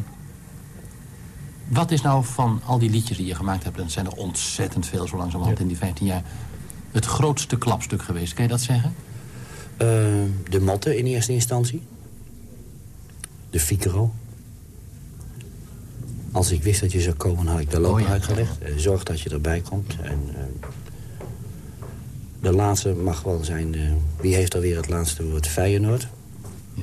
wat is nou van al die liedjes die je gemaakt hebt... en zijn er ontzettend veel zo langzamerhand ja. in die 15 jaar... het grootste klapstuk geweest, kan je dat zeggen? Uh, de Motte in eerste instantie. De Figaro. Als ik wist dat je zou komen, had ik de lopen oh, ja. uitgelegd. Uh, zorg dat je erbij komt. En, uh, de laatste mag wel zijn... wie heeft er weer het laatste woord? Feyenoord. Ja.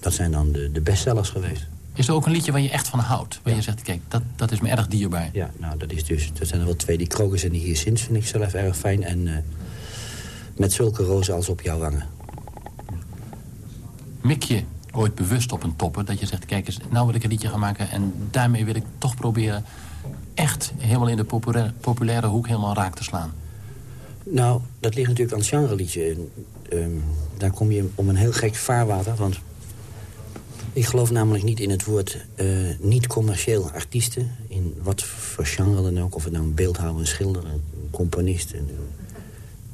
Dat zijn dan de, de bestsellers geweest. Is er ook een liedje waar je echt van houdt? Waar je zegt, kijk, dat, dat is me erg dierbaar. Ja, nou, dat, is dus, dat zijn er wel twee. Die krokus en die hier sinds vind ik zelf erg fijn. En uh, met zulke rozen als op jouw wangen. Mik je ooit bewust op een topper dat je zegt... kijk eens, nou wil ik een liedje gaan maken... en daarmee wil ik toch proberen echt helemaal in de populaire, populaire hoek helemaal raak te slaan? Nou, dat ligt natuurlijk aan het genre-liedje. Um, daar kom je om een heel gek vaarwater, want ik geloof namelijk niet in het woord uh, niet-commercieel artiesten. In wat voor genre dan ook. Of het nou een beeldhouwer, een schilder, een componist... een,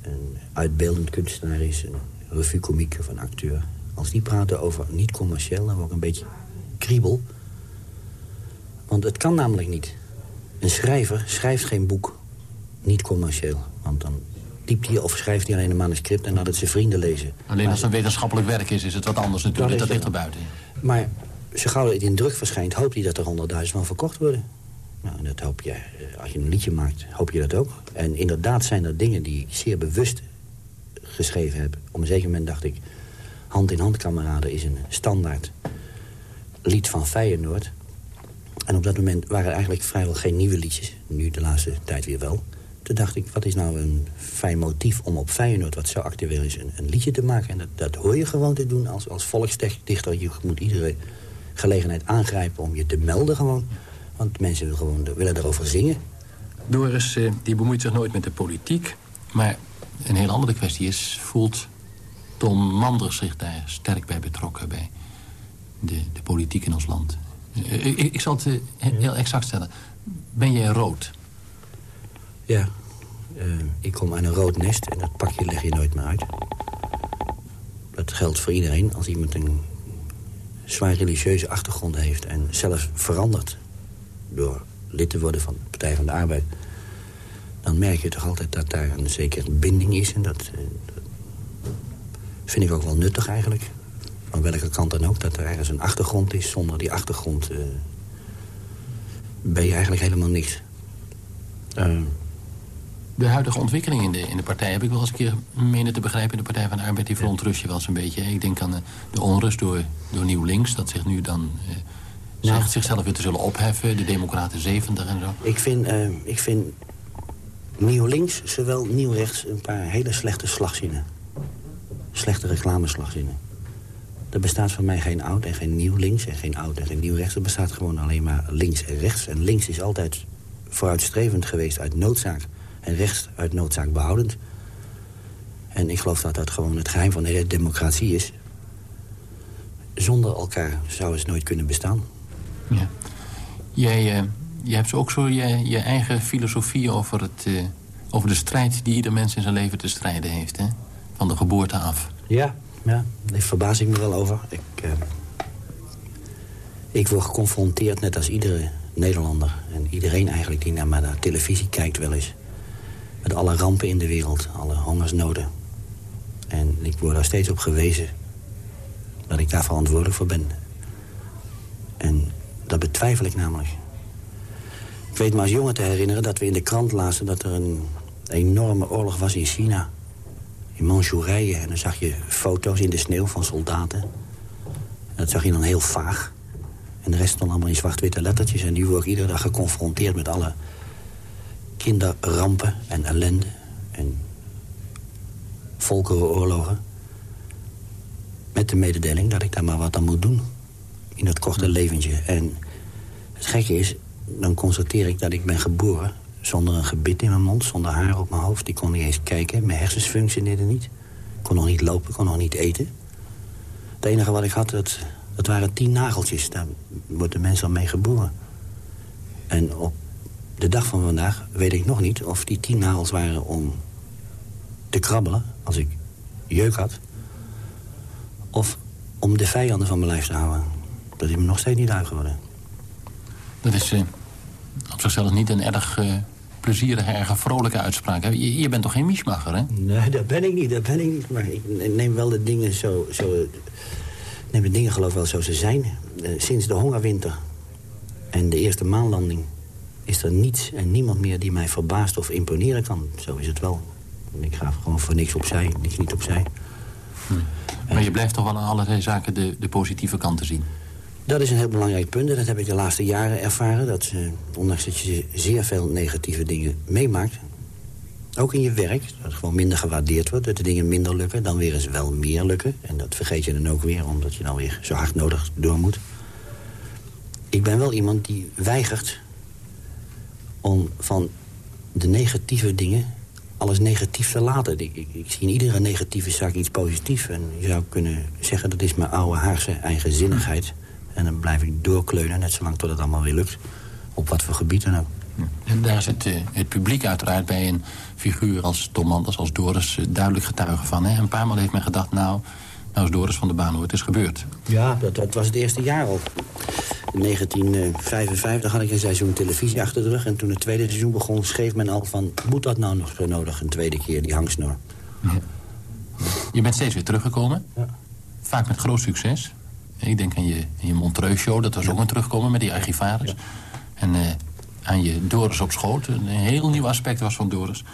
een uitbeeldend kunstenaar is, een revue-komiek of een acteur. Als die praten over niet-commercieel, dan word ik een beetje kriebel. Want het kan namelijk niet. Een schrijver schrijft geen boek niet-commercieel. Want dan typt hij of schrijft hij alleen een manuscript... en laat het zijn vrienden lezen. Alleen als het een wetenschappelijk werk is, is het wat anders natuurlijk. Dat, dat ligt er buiten. Maar zo gauw het in druk verschijnt, hoopt hij dat er honderdduizend van verkocht worden. Nou, en dat hoop je, eh, als je een liedje maakt, hoop je dat ook. En inderdaad zijn er dingen die ik zeer bewust geschreven heb. Op een zeker moment dacht ik... Hand in hand, kameraden, is een standaard lied van Feyenoord. En op dat moment waren er eigenlijk vrijwel geen nieuwe liedjes. Nu de laatste tijd weer wel. Toen dacht ik, wat is nou een fijn motief om op Feyenoord... wat zo actueel is, een, een liedje te maken. En dat, dat hoor je gewoon te doen als, als volksdichter. Je moet iedere gelegenheid aangrijpen om je te melden gewoon. Want mensen willen, gewoon, willen erover zingen. Doris, eh, die bemoeit zich nooit met de politiek. Maar een heel andere kwestie is... voelt Tom Manders zich daar sterk bij betrokken... bij de, de politiek in ons land? Eh, ik, ik, zal het eh, heel exact stellen. Ben jij rood? Ja, uh, ik kom aan een rood nest en dat pakje leg je nooit meer uit. Dat geldt voor iedereen. Als iemand een zwaar religieuze achtergrond heeft... en zelfs verandert door lid te worden van de Partij van de Arbeid... dan merk je toch altijd dat daar een zekere binding is. En dat vind ik ook wel nuttig eigenlijk. Van welke kant dan ook, dat er ergens een achtergrond is. Zonder die achtergrond uh, ben je eigenlijk helemaal niks. Uh, de huidige ontwikkeling in de, in de partij... heb ik wel eens een keer menen te begrijpen... in de Partij van de Arbeid, die verontrust je wel eens een beetje. Ik denk aan de, de onrust door, door Nieuw Links... dat zich nu dan eh, nou, zegt zichzelf weer te zullen opheffen. De Democraten 70 en zo. Ik vind, uh, ik vind Nieuw Links, zowel Nieuw Rechts... een paar hele slechte slagzinnen. Slechte reclameslagzinnen. Er bestaat voor mij geen oud en geen nieuw links en geen oud en geen nieuw rechts. Er bestaat gewoon alleen maar links en rechts. En links is altijd vooruitstrevend geweest uit noodzaak en rechts uit noodzaak behoudend. En ik geloof dat dat gewoon het geheim van de democratie is. Zonder elkaar zou het nooit kunnen bestaan. Ja. Jij, uh, hebt ook zo je, je eigen filosofie over, het, uh, over de strijd... die ieder mens in zijn leven te strijden heeft, hè? Van de geboorte af. Ja, ja daar verbaas ik me wel over. Ik, uh, ik word geconfronteerd, net als iedere Nederlander... en iedereen eigenlijk die naar mijn televisie kijkt wel eens met alle rampen in de wereld, alle hongersnoden. En ik word daar steeds op gewezen dat ik daar verantwoordelijk voor ben. En dat betwijfel ik namelijk. Ik weet me als jongen te herinneren dat we in de krant lazen... dat er een enorme oorlog was in China. In Manchurije. En dan zag je foto's in de sneeuw van soldaten. En dat zag je dan heel vaag. En de rest stond allemaal in zwart-witte lettertjes. En nu word ik iedere dag geconfronteerd met alle kinderrampen en ellende. En volkerenoorlogen. Met de mededeling dat ik daar maar wat aan moet doen. In dat korte leventje. En het gekke is, dan constateer ik dat ik ben geboren... zonder een gebit in mijn mond, zonder haar op mijn hoofd. Ik kon niet eens kijken, mijn hersens functioneerden niet. Ik kon nog niet lopen, ik kon nog niet eten. Het enige wat ik had, dat, dat waren tien nageltjes. Daar wordt de mens al mee geboren. En op de dag van vandaag weet ik nog niet of die tien nagels waren om te krabbelen... als ik jeuk had... of om de vijanden van mijn lijf te houden. Dat is me nog steeds niet uitgeworden. Dat is eh, op zichzelf niet een erg eh, plezierige, erg vrolijke uitspraak. Je, je bent toch geen miesmacher, hè? Nee, dat ben ik niet, dat ben ik niet. Maar ik neem wel de dingen zo... zo neem de dingen geloof ik wel zoals ze zijn. Eh, sinds de hongerwinter en de eerste maanlanding... is er niets en niemand meer die mij verbaast of imponeren kan. Zo is het wel. Ik ga gewoon voor niks opzij, niks niet opzij. Maar je blijft toch wel aan allerlei zaken de, de positieve kanten zien. Dat is een heel belangrijk punt. En dat heb ik de laatste jaren ervaren. Dat eh, ondanks dat je zeer veel negatieve dingen meemaakt... ook in je werk, dat het gewoon minder gewaardeerd wordt... dat de dingen minder lukken, dan weer eens wel meer lukken. En dat vergeet je dan ook weer, omdat je dan weer zo hard nodig door moet. Ik ben wel iemand die weigert om van de negatieve dingen alles negatief te laten. Ik, ik, zie in iedere negatieve zaak iets positiefs. En je zou kunnen zeggen, dat is mijn oude Haagse eigenzinnigheid. En dan blijf ik doorkleunen, net zolang tot het allemaal weer lukt. Op wat voor gebied dan ook. En daar het, eh, het publiek uiteraard bij een figuur als Tom Manders, als Doris... eh, duidelijk getuige van. Hè? Een paar maal heeft men gedacht, nou, nou is Doris van de baan hoe het is gebeurd. Ja, dat, dat was het eerste jaar al. In 1955 had ik een seizoen televisie achter de rug. En toen het tweede seizoen begon, schreef men al van... moet dat nou nog zo nodig, een tweede keer, die hangsnor? Je bent steeds weer teruggekomen. Vaak met groot succes. Ik denk aan je, aan je Montreux-show, dat was ook een terugkomen met die archivaris. En eh, aan je Doris op schoot, een heel nieuw aspect was van Doris.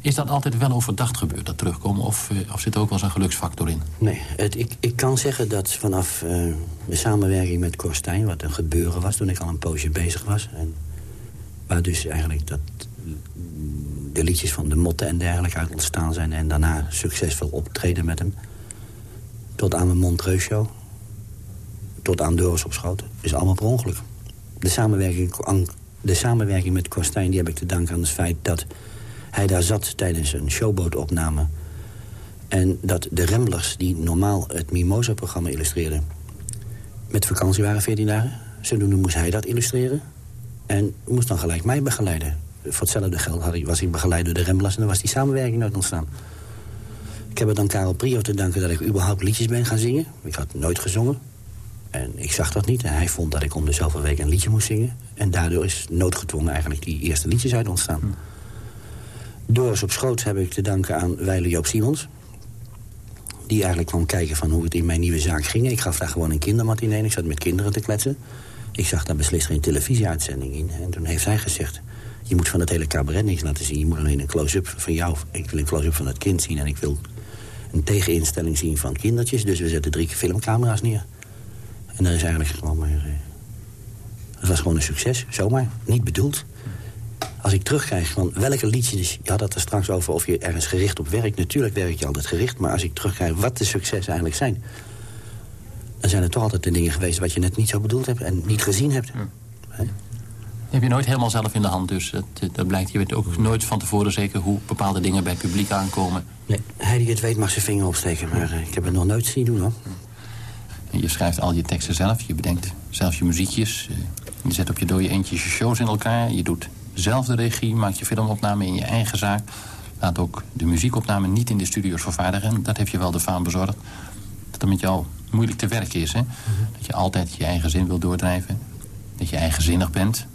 Is dat altijd wel overdacht gebeurd, dat terugkomen? Of, eh, of zit er ook wel eens een geluksfactor in? Nee, het, ik, ik kan zeggen dat vanaf eh, de samenwerking met Korstijn... wat een gebeuren was toen ik al een poosje bezig was... En waar dus eigenlijk dat, de liedjes van de Motten en dergelijke uit ontstaan zijn... en daarna succesvol optreden met hem... tot aan mijn Montreux-show... tot aan Doris op Schoten. is allemaal per ongeluk. De samenwerking, de samenwerking met Korstijn die heb ik te danken aan het feit dat hij daar zat tijdens een showbootopname. En dat de Ramblers, die normaal het Mimosa-programma illustreerden... met vakantie waren 14 dagen. Zodoende moest hij dat illustreren. En moest dan gelijk mij begeleiden. Voor hetzelfde geld had was ik begeleid door de Ramblers... en dan was die samenwerking nooit ontstaan. Ik heb het dan Karel Prio te danken dat ik überhaupt liedjes ben gaan zingen. Ik had nooit gezongen. En ik zag dat niet. En hij vond dat ik om de zoveel weken een liedje moest zingen. En daardoor is noodgedwongen eigenlijk die eerste liedjes uit ontstaan. Doris op schoot heb ik te danken aan Weile Joop Simons. Die eigenlijk kwam kijken van hoe het in mijn nieuwe zaak ging. Ik gaf daar gewoon een kindermatinee en ik zat met kinderen te kletsen. Ik zag daar beslist geen televisieuitzending in. En toen heeft hij gezegd... je moet van het hele cabaret niks laten zien. Je moet alleen een close-up van jou. Ik wil een close-up van het kind zien. En ik wil een tegeninstelling zien van kindertjes. Dus we zetten drie filmcamera's neer. En dat is eigenlijk gewoon maar... Het was gewoon een succes, zomaar. Niet bedoeld. Als ik terugkrijg van welke liedjes... Je had het er straks over of je ergens gericht op werkt. Natuurlijk werk je altijd gericht. Maar als ik terugkrijg wat de successen eigenlijk zijn... dan zijn er toch altijd de dingen geweest... wat je net niet zo bedoeld hebt en niet gezien hebt. Hè? heb je nooit helemaal zelf in de hand, dus dat, dat blijkt. Je weet ook nooit van tevoren zeker hoe bepaalde dingen bij het publiek aankomen. Nee, hij die het weet mag zijn vinger opsteken. Maar eh, ik heb het nog nooit zien doen, hoor. Je schrijft al je teksten zelf, je bedenkt zelf je muziekjes. eh, Je zet op je dode eentje je shows in elkaar. Je doet zelf de regie, maakt je filmopname in je eigen zaak. Laat ook de muziekopname niet in de studio's vervaardigen. En dat heeft je wel de faam bezorgd. Dat het met jou moeilijk te werken is, hè? Dat je altijd je eigen zin wil doordrijven. Dat je eigenzinnig bent.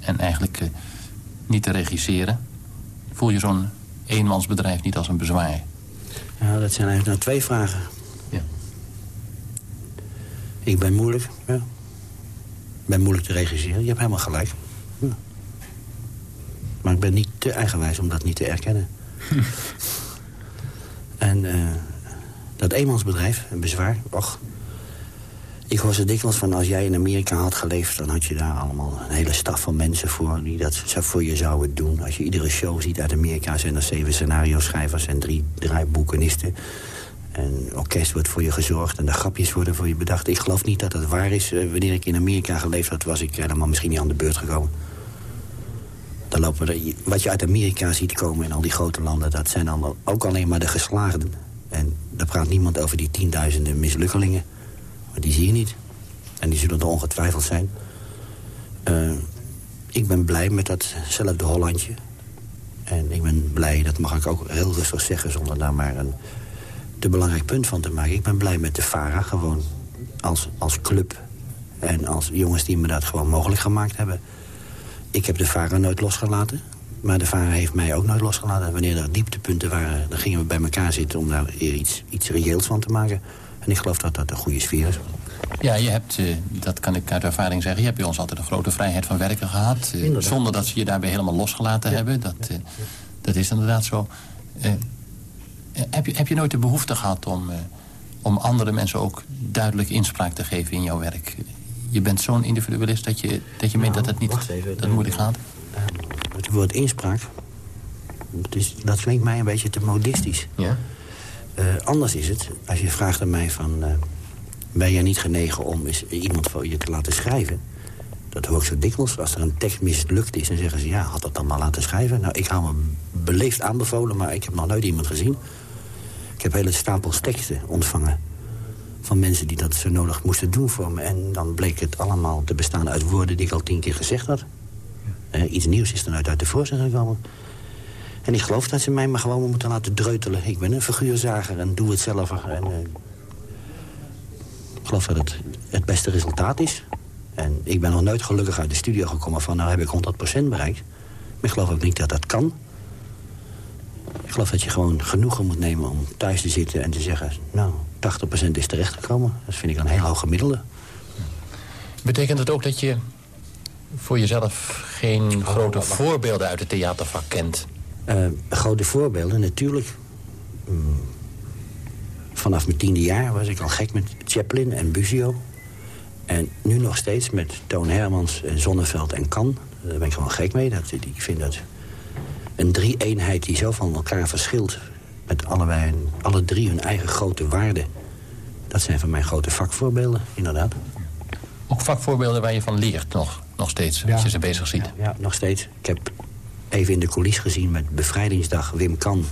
En eigenlijk eh, niet te regisseren. Voel je zo'n eenmansbedrijf niet als een bezwaar? Ja, dat zijn eigenlijk nou twee vragen. Ik ben moeilijk, ja. Ik ben moeilijk te regisseren. Je hebt helemaal gelijk. Ja. Maar ik ben niet te eigenwijs om dat niet te erkennen. en eh, dat eenmansbedrijf, een bezwaar, och. Ik hoor zo dikwijls van als jij in Amerika had geleefd... dan had je daar allemaal een hele staf van mensen voor... die dat voor je zouden doen. Als je iedere show ziet uit Amerika... zijn er zeven scenario-schrijvers en drie draaiboekenisten. En orkest wordt voor je gezorgd en de grapjes worden voor je bedacht. Ik geloof niet dat dat waar is. Eh, wanneer ik in Amerika geleefd had... was ik helemaal misschien niet aan de beurt gekomen. Dan lopen wat je uit Amerika ziet komen in al die grote landen... dat zijn dan ook alleen maar de geslaagden. En daar praat niemand over die tienduizenden mislukkelingen... Maar die zie je niet. En die zullen er ongetwijfeld zijn. Uh, ik ben blij met datzelfde Hollandje. En ik ben blij, dat mag ik ook heel rustig zeggen... zonder daar maar een te belangrijk punt van te maken. Ik ben blij met de VARA, gewoon als, als club. En als jongens die me dat gewoon mogelijk gemaakt hebben. Ik heb de VARA nooit losgelaten. Maar de VARA heeft mij ook nooit losgelaten. Wanneer er dieptepunten waren, dan gingen we bij elkaar zitten... om daar iets, iets reëels van te maken. En ik geloof dat dat een goede sfeer is. Ja, je hebt, eh, dat kan ik uit ervaring zeggen... je hebt bij ons altijd een grote vrijheid van werken gehad... Eh, zonder dat ze je daarbij helemaal losgelaten hebben. Dat, eh, dat is inderdaad zo. Heb, je, heb je nooit de behoefte gehad om, om andere mensen ook duidelijk inspraak te geven in jouw werk? Je bent zo'n individualist dat je, dat je meent dat het niet dat moeilijk gaat? Het woord inspraak, dat, is, dat klinkt mij een beetje te modistisch. Ja? Uh, anders is het, als je vraagt aan mij van... Uh, ben jij niet genegen om eens iemand voor je te laten schrijven? Dat hoor ik zo dikwijls. Als er een tekst mislukt is, dan zeggen ze... ja, had dat dan maar laten schrijven? Nou, ik hou me beleefd aanbevolen, maar ik heb nog nooit iemand gezien. Ik heb hele stapels teksten ontvangen... van mensen die dat zo nodig moesten doen voor me. En dan bleek het allemaal te bestaan uit woorden die ik al tien keer gezegd had. Uh, iets nieuws is dan uit, uit de voorzet gekomen. En ik geloof dat ze mij maar gewoon moeten laten dreutelen. Ik ben een figuurzager en doe het zelf. En, uh, ik geloof dat het het beste resultaat is. En ik ben nog nooit gelukkig uit de studio gekomen van... nou heb ik 100% bereikt. Maar ik geloof ook niet dat dat kan. Ik geloof dat je gewoon genoegen moet nemen om thuis te zitten en te zeggen... nou, 80% is terechtgekomen. Dat vind ik een heel hoog gemiddelde. Betekent het ook dat je voor jezelf geen grote voorbeelden uit het theatervak kent? Uh, grote voorbeelden, natuurlijk. Mm. Vanaf mijn tiende jaar was ik al gek met Chaplin en Buzio. En nu nog steeds met Toon Hermans, en Zonneveld en Kan. Daar ben ik gewoon gek mee. Dat, ik vind dat een drie-eenheid die zo van elkaar verschilt... met allebei, alle drie hun eigen grote waarden... dat zijn van mij grote vakvoorbeelden, inderdaad. Ook vakvoorbeelden waar je van leert nog, nog steeds, als je ze bezig ziet? Ja, ja, nog steeds. Ik heb even in de coulissen gezien met Bevrijdingsdag Wim Kan...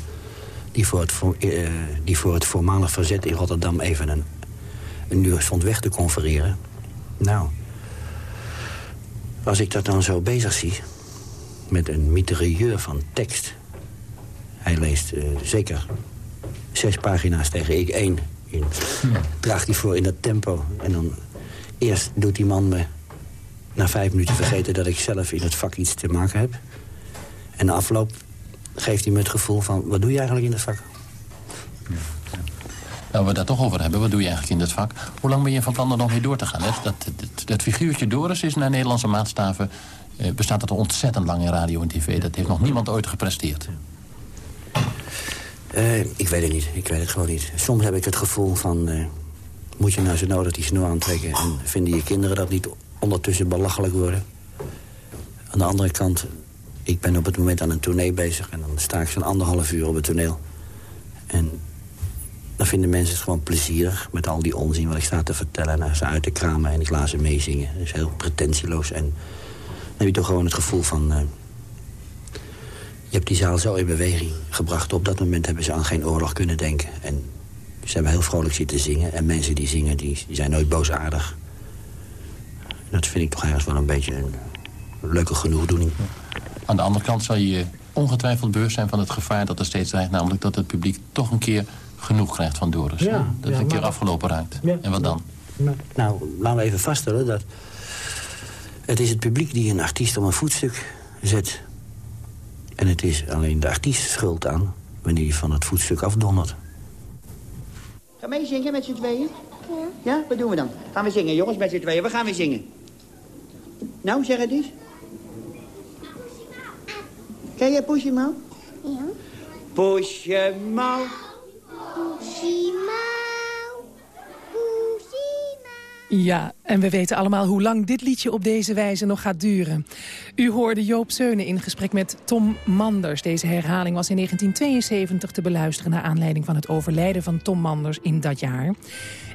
die voor het, uh, die voor het voormalig verzet in Rotterdam even een, een uur stond weg te confereren. Nou, als ik dat dan zo bezig zie... met een mitrailleur van tekst... hij leest uh, zeker zes pagina's tegen ik één... In, draagt hij voor in dat tempo. En dan eerst doet die man me na vijf minuten vergeten... dat ik zelf in het vak iets te maken heb. En de afloop geeft hij me het gevoel van... wat doe je eigenlijk in het vak? Nou, we daar toch over hebben, wat doe je eigenlijk in dit vak? Hoe lang ben je van plan er nog mee door te gaan? Dat, dat, dat, figuurtje Doris is naar Nederlandse maatstaven... Eh, bestaat dat ontzettend lang in radio en tv. Dat heeft nog niemand ooit gepresteerd. Uh, ik weet het niet. Ik weet het gewoon niet. Soms heb ik het gevoel van... Uh, moet je nou zo nodig die snor aantrekken... en vinden je kinderen dat niet ondertussen belachelijk worden? Aan de andere kant ik ben op het moment aan een tournee bezig... en dan sta ik zo'n anderhalf uur op het toneel. En dan vinden mensen het gewoon plezierig... met al die onzin wat ik sta te vertellen... en ze uit te kramen en ik laat ze meezingen. Dat is heel pretentieloos. En heb je toch gewoon het gevoel van... Uh, je hebt die zaal zo in beweging gebracht. Op dat moment hebben ze aan geen oorlog kunnen denken. En ze hebben heel vrolijk zitten zingen. En mensen die zingen, die, die zijn nooit boosaardig. Dat vind ik toch ergens wel een beetje een leuke genoegdoening. Aan de andere kant zal je ongetwijfeld bewust zijn van het gevaar dat er steeds dreigt. Namelijk dat het publiek toch een keer genoeg krijgt van Doris. dat het een keer afgelopen raakt. en wat dan? nou, laten we even vaststellen dat... het is het publiek die een artiest op een voetstuk zet. En het is alleen de artiest schuld aan wanneer hij van het voetstuk afdondert. Ga mee zingen met z'n tweeën? Ja. Ja, wat doen we dan? Gaan we zingen, jongens, met z'n tweeën. We gaan weer zingen. Nou, zeg het eens. Ken je Poesje? Ja. Poesje Mouw. Ja, en we weten allemaal hoe lang dit liedje op deze wijze nog gaat duren. U hoorde Joop Zeunen in gesprek met Tom Manders. Deze herhaling was in 1972 te beluisteren... naar aanleiding van het overlijden van Tom Manders in dat jaar.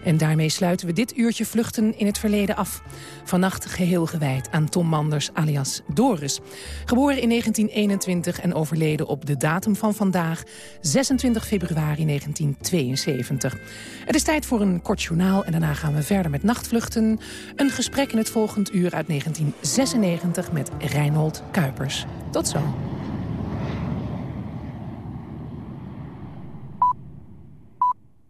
En daarmee sluiten we dit uurtje vluchten in het verleden af. Vannacht geheel gewijd aan Tom Manders alias Doris. Geboren in 1921 en overleden op de datum van vandaag... 26 februari 1972. Het is tijd voor een kort journaal en daarna gaan we verder met nachtvluchten. Een gesprek in het volgend uur uit 1996 met Reinhold Kuipers. Tot zo.